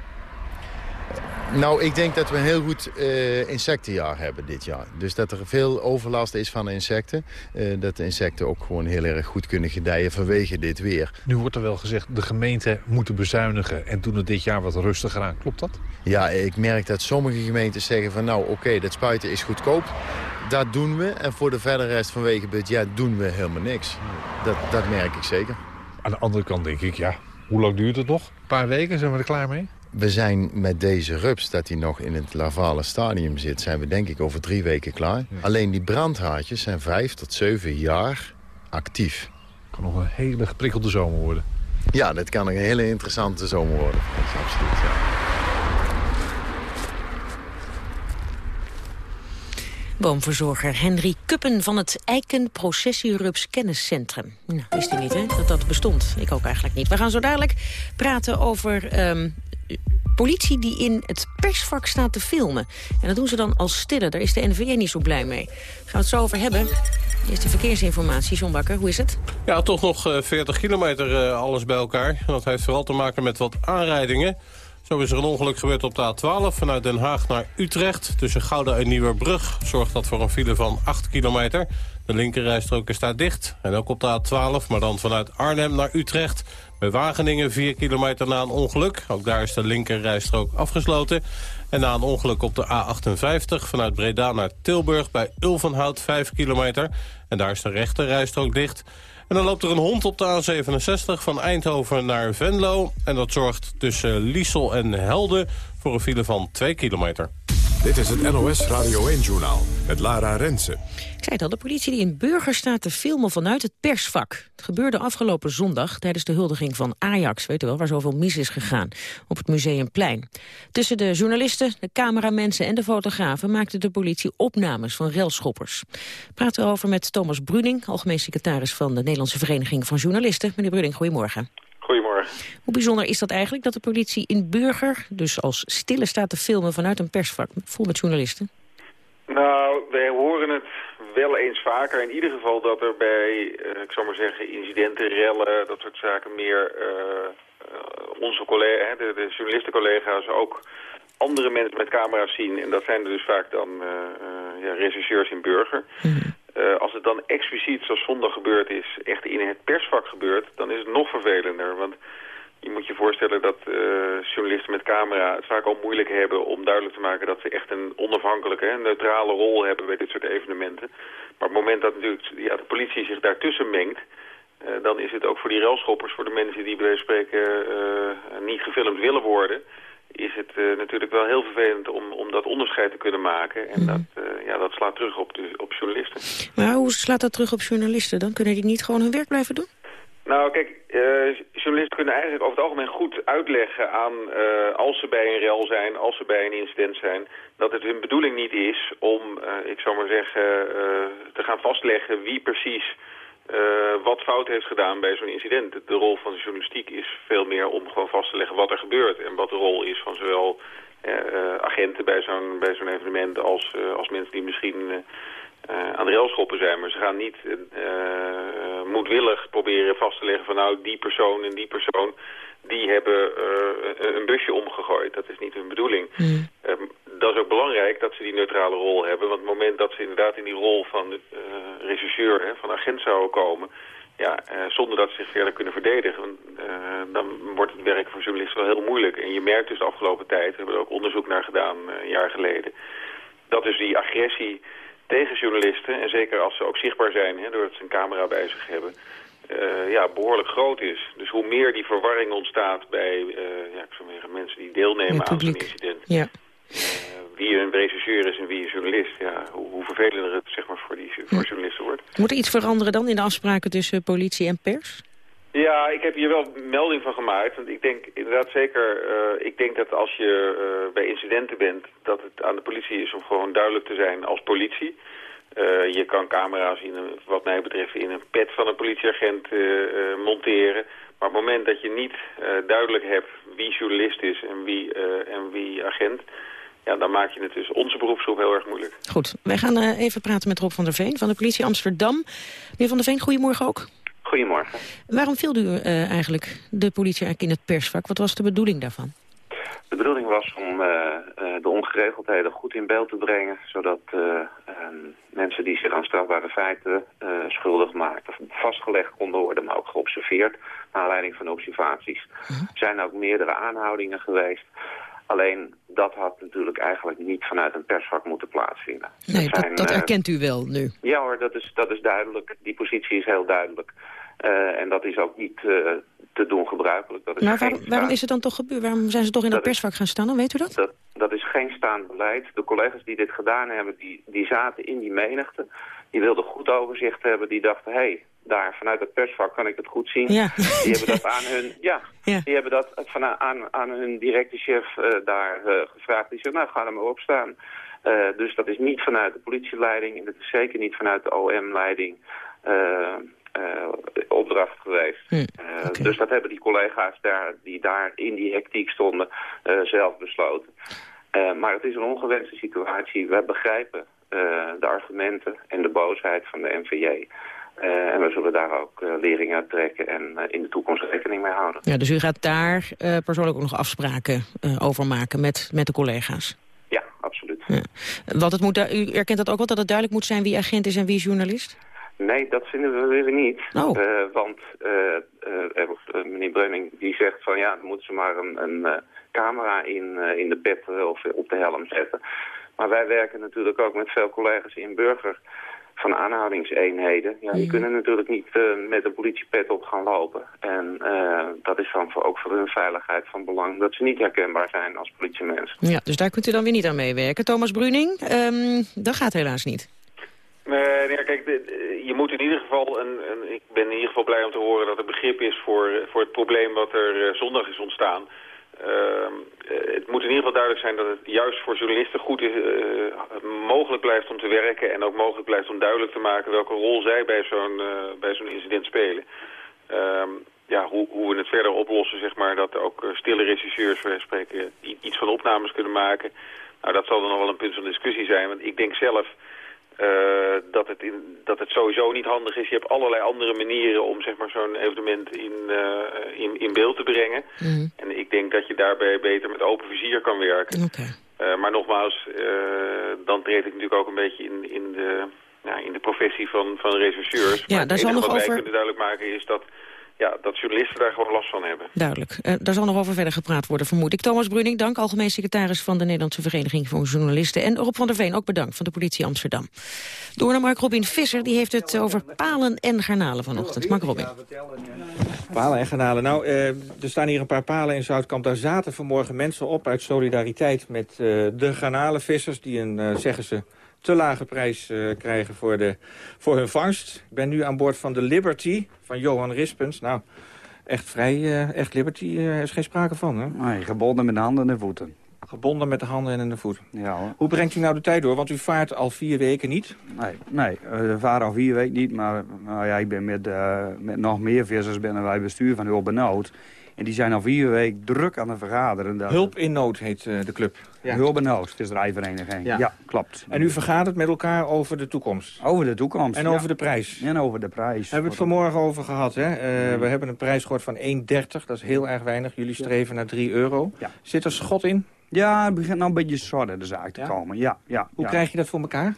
Speaker 41: Nou, ik denk dat we een heel goed uh, insectenjaar hebben dit jaar. Dus dat er veel overlast is van insecten. Uh, dat de insecten ook gewoon heel erg goed kunnen gedijen vanwege dit weer.
Speaker 42: Nu wordt er wel gezegd, de gemeenten moeten bezuinigen... en doen het dit jaar wat rustiger aan. Klopt dat?
Speaker 41: Ja, ik merk dat sommige gemeentes zeggen van... nou, oké, dat spuiten is goedkoop. Dat doen we. En voor de verdere rest vanwege budget doen we helemaal niks. Dat, dat merk ik zeker.
Speaker 42: Aan de andere kant denk ik, ja, hoe lang duurt het nog? Een paar weken, zijn we er klaar mee?
Speaker 41: We zijn met deze rups, dat hij nog in het lavale stadium zit... zijn we denk ik over drie weken klaar. Alleen die brandhaartjes zijn vijf tot zeven jaar actief.
Speaker 42: Kan nog een hele geprikkelde zomer worden.
Speaker 41: Ja, dat kan een hele interessante zomer worden. Dat is absoluut, ja.
Speaker 11: Boomverzorger Henry Kuppen van het Eiken Processierups Kenniscentrum. Nou, wist u niet, hè, dat dat bestond. Ik ook eigenlijk niet. We gaan zo dadelijk praten over um, politie die in het persvak staat te filmen. En dat doen ze dan als stille. Daar is de NVA niet zo blij mee. Gaan we het zo over hebben. Eerst de verkeersinformatie. John Bakker, hoe is het?
Speaker 3: Ja, toch nog 40 kilometer uh, alles bij elkaar. Dat heeft vooral te maken met wat aanrijdingen. Zo is er een ongeluk gebeurd op de A12 vanuit Den Haag naar Utrecht. Tussen Gouda en Nieuwerbrug zorgt dat voor een file van 8 kilometer. De linkerrijstrook is daar dicht. En ook op de A12, maar dan vanuit Arnhem naar Utrecht. Bij Wageningen 4 kilometer na een ongeluk. Ook daar is de linkerrijstrook afgesloten. En na een ongeluk op de A58 vanuit Breda naar Tilburg... bij Ulvenhout 5 kilometer. En daar is de rechterrijstrook dicht. En dan loopt er een hond op de A67 van Eindhoven naar Venlo. En dat zorgt tussen Liesel en Helden voor een file van 2 kilometer.
Speaker 1: Dit is het NOS Radio 1-journaal met Lara Rensen.
Speaker 11: Ik zei al, de politie die in Burger staat te filmen vanuit het persvak. Het gebeurde afgelopen zondag tijdens de huldiging van Ajax... weet u wel, waar zoveel mis is gegaan, op het Museumplein. Tussen de journalisten, de cameramensen en de fotografen... maakte de politie opnames van relschoppers. Praten we over met Thomas Bruning, algemeen secretaris... van de Nederlandse Vereniging van Journalisten. Meneer Bruning, goedemorgen. Hoe bijzonder is dat eigenlijk dat de politie in Burger... dus als stille staat te filmen vanuit een persvak vol met journalisten?
Speaker 43: Nou, wij horen het wel eens vaker. In ieder geval dat er bij, uh, ik zal maar zeggen, incidenten, rellen, dat soort zaken meer uh, onze collega's, de, de journalistencollega's ook andere mensen met camera's zien. En dat zijn er dus vaak dan ja, rechercheurs in burger. Als het dan expliciet, zoals zondag gebeurd is, echt in het persvak gebeurt, dan is het nog vervelender. Want je moet je voorstellen dat uh, journalisten met camera het vaak al moeilijk hebben om duidelijk te maken dat ze echt een onafhankelijke, neutrale rol hebben bij dit soort evenementen. Maar op het moment dat natuurlijk ja, de politie zich daartussen mengt, uh, dan is het ook voor die relschoppers, voor de mensen die bij spreken niet gefilmd willen worden, is het natuurlijk wel heel vervelend om, om dat onderscheid te kunnen maken. En dat, ja, dat slaat terug op, de, op journalisten.
Speaker 11: Maar hoe slaat dat terug op journalisten dan? Kunnen die niet gewoon hun werk blijven doen?
Speaker 43: Nou, kijk, uh, journalisten kunnen eigenlijk over het algemeen goed uitleggen aan, als ze bij een rel zijn, als ze bij een incident zijn, dat het hun bedoeling niet is om, ik zou maar zeggen, te gaan vastleggen wie precies wat fout heeft gedaan bij zo'n incident. De rol van de journalistiek is veel meer om gewoon vast te leggen wat er gebeurt en wat de rol is van zowel agenten bij zo'n bij zo'n evenement als, als mensen die misschien aan de railschoppen zijn. Maar ze gaan niet moedwillig proberen vast te leggen van nou die persoon en die persoon die hebben uh, een busje omgegooid. Dat is niet hun bedoeling. Mm. Um, dat is ook belangrijk dat ze die neutrale rol hebben. Want op het moment dat ze inderdaad in die rol van uh, regisseur, hè, van agent zouden komen... Ja, zonder dat ze zich verder kunnen verdedigen, dan wordt het werk voor journalisten wel heel moeilijk. En je merkt dus de afgelopen tijd, we hebben er ook onderzoek naar gedaan een jaar geleden... dat dus die agressie tegen journalisten, en zeker als ze ook zichtbaar zijn, hè, doordat ze een camera bij zich hebben, uh, ja, behoorlijk groot is. Dus hoe meer die verwarring ontstaat bij uh, ja, ik zou zeggen, mensen die deelnemen aan zo'n incident,
Speaker 11: ja.
Speaker 43: Uh, wie een regisseur is en wie een journalist, ja, hoe, hoe vervelender het zeg maar, voor, die, voor journalisten wordt.
Speaker 11: Moet er iets veranderen dan in de afspraken tussen politie en pers?
Speaker 43: Ja, ik heb hier wel melding van gemaakt. Want ik denk inderdaad zeker, uh, ik denk dat als je uh, bij incidenten bent, dat het aan de politie is om gewoon duidelijk te zijn als politie. Uh, je kan camera's in een, wat mij betreft in een pet van een politieagent monteren. Maar op het moment dat je niet duidelijk hebt wie journalist is en wie, en wie agent, ja, dan maak je het dus onze beroepsgroep heel erg moeilijk.
Speaker 11: Goed, wij gaan uh, even praten met Rob van der Veen van de politie Amsterdam. Meneer van der Veen, goedemorgen ook.
Speaker 44: Goedemorgen.
Speaker 11: Waarom viel u uh, eigenlijk de politie eigenlijk in het persvak? Wat was de bedoeling daarvan?
Speaker 44: De bedoeling was om uh, de ongeregeldheden goed in beeld te brengen... zodat ehm, mensen die zich aan strafbare feiten schuldig maakten... vastgelegd konden worden, maar ook geobserveerd... naar aanleiding van observaties. Er zijn ook meerdere aanhoudingen geweest... Alleen dat had natuurlijk eigenlijk niet vanuit een persvak moeten plaatsvinden.
Speaker 11: Nee, dat, zijn, dat erkent u wel nu.
Speaker 44: Ja hoor, dat is, dat is duidelijk. Die positie is heel duidelijk. Uh, en dat is ook niet uh, te doen gebruikelijk. Dat is
Speaker 11: maar waarom, waarom is het dan toch gebeurd? Waarom zijn ze toch in dat, dat persvak gaan staan? Dan weet u dat?
Speaker 44: dat? Dat is geen staand beleid. De collega's die dit gedaan hebben, die, die zaten in die menigte. Die wilden goed overzicht hebben. Die dachten, hé, hey, daar vanuit het persvak kan ik het goed zien.
Speaker 11: Ja.
Speaker 44: Die hebben dat aan hun, ja, ja. die hebben dat van, aan, aan hun directe chef uh, daar uh, gevraagd. Die zei, nou ga er maar op staan. Uh, dus dat is niet vanuit de politieleiding en dat is zeker niet vanuit de OM-leiding opdracht geweest.
Speaker 11: Hm, okay.
Speaker 44: Dus dat hebben die collega's daar, die daar in die hectiek stonden zelf besloten. maar het is een ongewenste situatie. We begrijpen de argumenten en de boosheid van de NVJ. Uh, en we zullen daar ook uh, lering uit trekken en uh, in de toekomst rekening mee houden.
Speaker 11: Ja, dus u gaat daar persoonlijk ook nog afspraken over maken met, met de collega's?
Speaker 44: Ja, absoluut.
Speaker 11: Ja. Want het moet, u erkent dat ook wel, dat het duidelijk moet zijn wie agent is en wie journalist?
Speaker 44: Nee, dat vinden we weer niet.
Speaker 11: Oh.
Speaker 44: want meneer Breuning die zegt van ja, dan moeten ze maar een, een camera in, in de pet of op de helm zetten. Maar wij werken natuurlijk ook met veel collega's in burger van aanhoudingseenheden. Ja, die kunnen natuurlijk niet uh, met een politiepet op gaan lopen. En uh, dat is dan voor, ook voor hun veiligheid van belang dat ze niet herkenbaar zijn als politiemensen.
Speaker 11: Ja, dus daar kunt u dan weer niet aan meewerken. Thomas Bruning, um, dat gaat helaas niet.
Speaker 43: Nee, nee kijk, je moet in ieder geval, en, en, ik ben in ieder geval blij om te horen dat er begrip is voor, voor het probleem wat er uh, zondag is ontstaan. Uh, het moet in ieder geval duidelijk zijn dat het juist voor journalisten goed is, mogelijk blijft om te werken en ook mogelijk blijft om duidelijk te maken welke rol zij bij zo'n bij zo'n incident spelen. Uh, ja, hoe, hoe we het verder oplossen, zeg maar, dat ook stille regisseurs, spreken, iets van opnames kunnen maken. Nou, dat zal dan nog wel een punt van discussie zijn, want ik denk zelf uh, dat, het in, dat het sowieso niet handig is. Je hebt allerlei andere manieren om zeg maar, zo'n evenement in, uh, in, in beeld te brengen.
Speaker 11: Mm.
Speaker 43: En ik denk dat je daarbij beter met open vizier kan werken.
Speaker 11: Okay.
Speaker 43: Uh, maar nogmaals, dan treed ik natuurlijk ook een beetje in, in, de, in de professie van, van rechercheurs.
Speaker 11: Ja,
Speaker 43: maar
Speaker 11: daar
Speaker 43: het
Speaker 11: zal nog
Speaker 43: wat wij
Speaker 11: over...
Speaker 43: kunnen duidelijk maken is dat ja, dat journalisten daar gewoon last van hebben.
Speaker 11: Duidelijk. Uh, daar zal nog over verder gepraat worden, vermoed ik. Thomas Bruning, dank. Algemeen secretaris van de Nederlandse Vereniging voor Journalisten. En Rob van der Veen, ook bedankt, van de politie Amsterdam. Door naar Mark Robin Visser, die heeft het over palen en garnalen vanochtend. Mark Robin.
Speaker 45: Palen en garnalen. Nou, uh, er staan hier een paar palen in Zuidkamp. Daar zaten vanmorgen mensen op uit solidariteit met uh, de garnalenvissers... die een, zeggen ze, te lage prijs uh, krijgen voor, de, voor hun vangst. Ik ben nu aan boord van de Liberty van Johan Rispens. Nou, echt vrij, uh, echt Liberty uh, is geen sprake van, hè?
Speaker 46: Nee, gebonden met de handen en de voeten.
Speaker 45: Gebonden met de handen en de voeten.
Speaker 46: Ja, hoor.
Speaker 45: Hoe brengt u nou de tijd door? Want u vaart al vier weken niet?
Speaker 46: Nee, nee we varen al vier weken niet. Maar nou ja, ik ben met, met nog meer vissers binnen wij bestuur van Hulp Benauwd. En die zijn al vier weken druk aan het vergaderen. Dat
Speaker 45: Hulp in nood heet uh, de club.
Speaker 46: Ja. Hulp in nood, het is de rijvereniging. Ja. ja. klopt.
Speaker 45: En u vergadert met elkaar over de toekomst?
Speaker 46: Over de toekomst,
Speaker 45: En
Speaker 46: ja.
Speaker 45: over de prijs?
Speaker 46: En over de prijs.
Speaker 45: Hebben we het vanmorgen over gehad, hè? Uh, mm. We hebben een prijs gehoord van 1,30. Dat is heel erg weinig. Jullie streven naar 3 euro.
Speaker 46: Ja.
Speaker 45: Zit er schot in?
Speaker 46: Ja, het begint nou een beetje zodder de zaak te komen. Ja, ja,
Speaker 45: Hoe krijg je dat voor elkaar?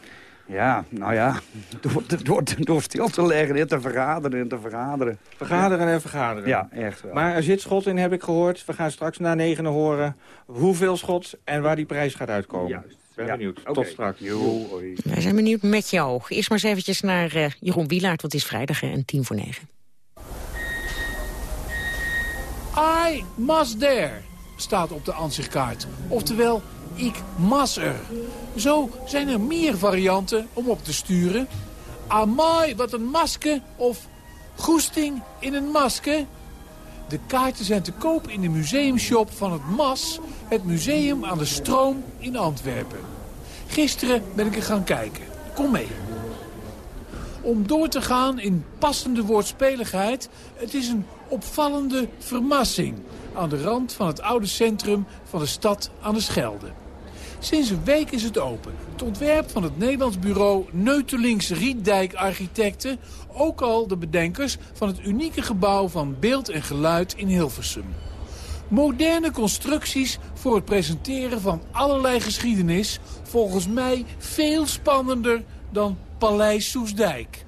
Speaker 46: Ja, nou ja, door, door, door stil te leggen en te vergaderen en te vergaderen.
Speaker 45: Vergaderen en vergaderen.
Speaker 46: Ja, echt wel.
Speaker 45: Maar er zit schot in, heb ik gehoord. We gaan straks na negenen horen hoeveel schot en waar die prijs gaat uitkomen.
Speaker 46: Juist.
Speaker 45: ben
Speaker 46: ja.
Speaker 45: benieuwd.
Speaker 46: Okay.
Speaker 45: Tot straks.
Speaker 46: Jo,
Speaker 11: Wij zijn benieuwd met jou. Eerst maar eens eventjes naar uh, Jeroen Wielaert, want het is vrijdag en tien voor negen.
Speaker 47: I must dare staat op de ansichtkaart. Oftewel, ik mas er. Zo zijn er meer varianten om op te sturen. Amai, wat een maske of goesting in een maske. De kaarten zijn te koop in de museumshop van het MAS, het museum aan de Stroom in Antwerpen. Gisteren ben ik er gaan kijken. Kom mee. Om door te gaan in passende woordspeligheid, het is een opvallende vermassing aan de rand van het oude centrum van de stad aan de Schelde. Sinds een week is het open. Het ontwerp van het Nederlands bureau Neutelings Rietdijk Architecten... ook al de bedenkers van het unieke gebouw van beeld en geluid in Hilversum. Moderne constructies voor het presenteren van allerlei geschiedenis... volgens mij veel spannender dan Paleis Soesdijk.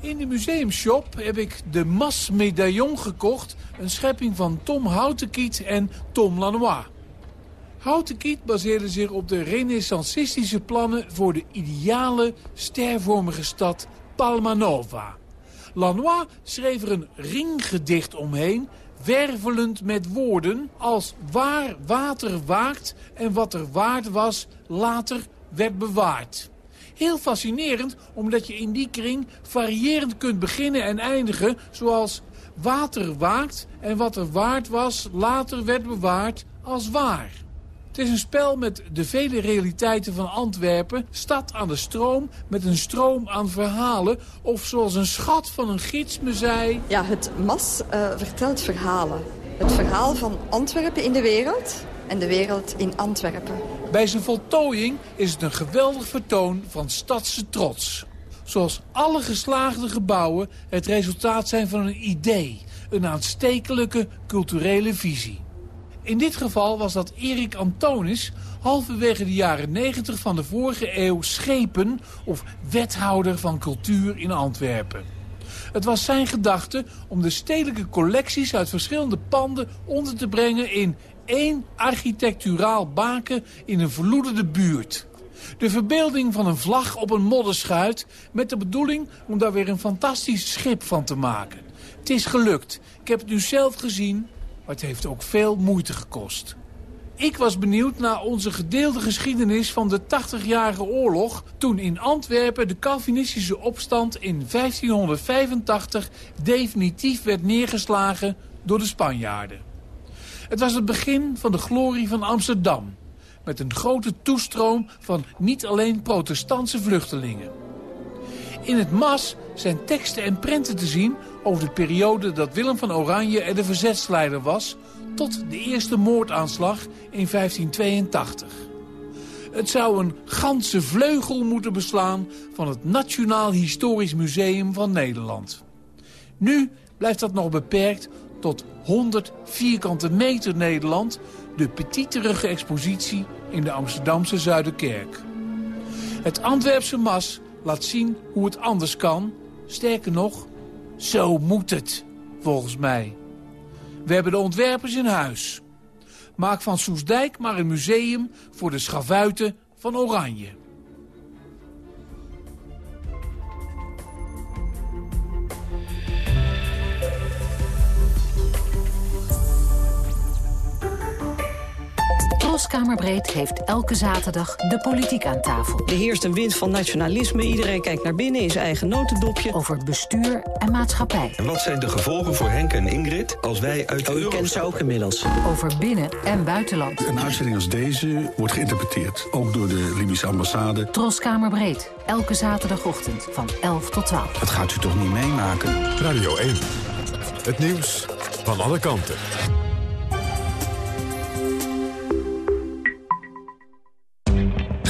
Speaker 47: In de museumshop heb ik de Mas Medaillon gekocht... een schepping van Tom Houtenkiet en Tom Lanois. Houtenkiet baseerde zich op de renaissancistische plannen... voor de ideale, stervormige stad Palmanova. Lanois schreef er een ringgedicht omheen wervelend met woorden als waar water waakt en wat er waard was later werd bewaard. Heel fascinerend, omdat je in die kring variërend kunt beginnen en eindigen... zoals water waakt en wat er waard was later werd bewaard als waar. Het is een spel met de vele realiteiten van Antwerpen. Stad aan de stroom, met een stroom aan verhalen. Of zoals een schat van een gids me zei...
Speaker 48: Ja, het MAS uh, vertelt verhalen. Het verhaal van Antwerpen in de wereld en de wereld in Antwerpen.
Speaker 47: Bij zijn voltooiing is het een geweldig vertoon van stadse trots. Zoals alle geslaagde gebouwen het resultaat zijn van een idee. Een aanstekelijke culturele visie. In dit geval was dat Erik Antonis halverwege de jaren 90 van de vorige eeuw schepen of wethouder van cultuur in Antwerpen. Het was zijn gedachte om de stedelijke collecties uit verschillende panden onder te brengen in één architecturaal baken in een verloederde buurt. De verbeelding van een vlag op een modderschuit met de bedoeling om daar weer een fantastisch schip van te maken. Het is gelukt. Ik heb het nu zelf gezien maar het heeft ook veel moeite gekost. Ik was benieuwd naar onze gedeelde geschiedenis van de 80-jarige oorlog... toen in Antwerpen de Calvinistische opstand in 1585 definitief werd neergeslagen door de Spanjaarden. Het was het begin van de glorie van Amsterdam... met een grote toestroom van niet alleen protestantse vluchtelingen. In het MAS zijn teksten en prenten te zien over de periode dat Willem van Oranje er de verzetsleider was... tot de eerste moordaanslag in 1582. Het zou een ganse vleugel moeten beslaan van het Nationaal Historisch Museum van Nederland. Nu blijft dat nog beperkt tot 100 vierkante meter Nederland... de petiterige expositie in de Amsterdamse Zuiderkerk. Het Antwerpse Mas laat zien hoe het anders kan. Sterker nog, zo moet het, volgens mij. We hebben de ontwerpers in huis. Maak van Soesdijk maar een museum voor de schavuiten van Oranje.
Speaker 38: Troskamerbreed heeft elke zaterdag de politiek aan tafel.
Speaker 49: Er heerst een wind van nationalisme. Iedereen kijkt naar binnen in zijn eigen notendopje.
Speaker 38: Over bestuur en maatschappij.
Speaker 50: En wat zijn de gevolgen voor Henk en Ingrid als wij uit de
Speaker 49: oh, U kent ze ook inmiddels.
Speaker 38: Over binnen- en buitenland.
Speaker 51: Een uitzending als deze wordt geïnterpreteerd. Ook door de Libische ambassade.
Speaker 38: Troskamerbreed. Elke zaterdagochtend van 11 tot 12.
Speaker 50: Dat gaat u toch niet meemaken?
Speaker 1: Radio 1. Het nieuws van alle kanten.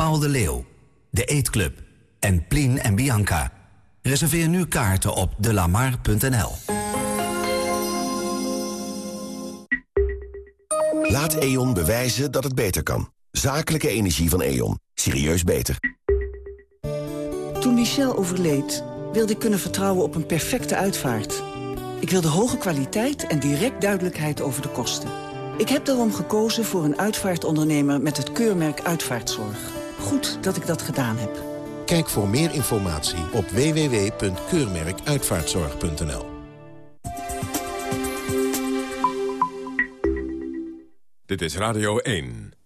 Speaker 52: Paul de Leeuw, De Eetclub en Plien en Bianca. Reserveer nu kaarten op delamar.nl.
Speaker 35: Laat E.ON bewijzen dat het beter kan. Zakelijke energie van E.ON. Serieus beter.
Speaker 27: Toen Michel overleed, wilde ik kunnen vertrouwen op een perfecte uitvaart. Ik wilde hoge kwaliteit en direct duidelijkheid over de kosten. Ik heb daarom gekozen voor een uitvaartondernemer met het keurmerk Uitvaartzorg. Goed dat ik dat gedaan heb.
Speaker 53: Kijk voor meer informatie op www.keurmerkuitvaartzorg.nl
Speaker 1: Dit is Radio 1.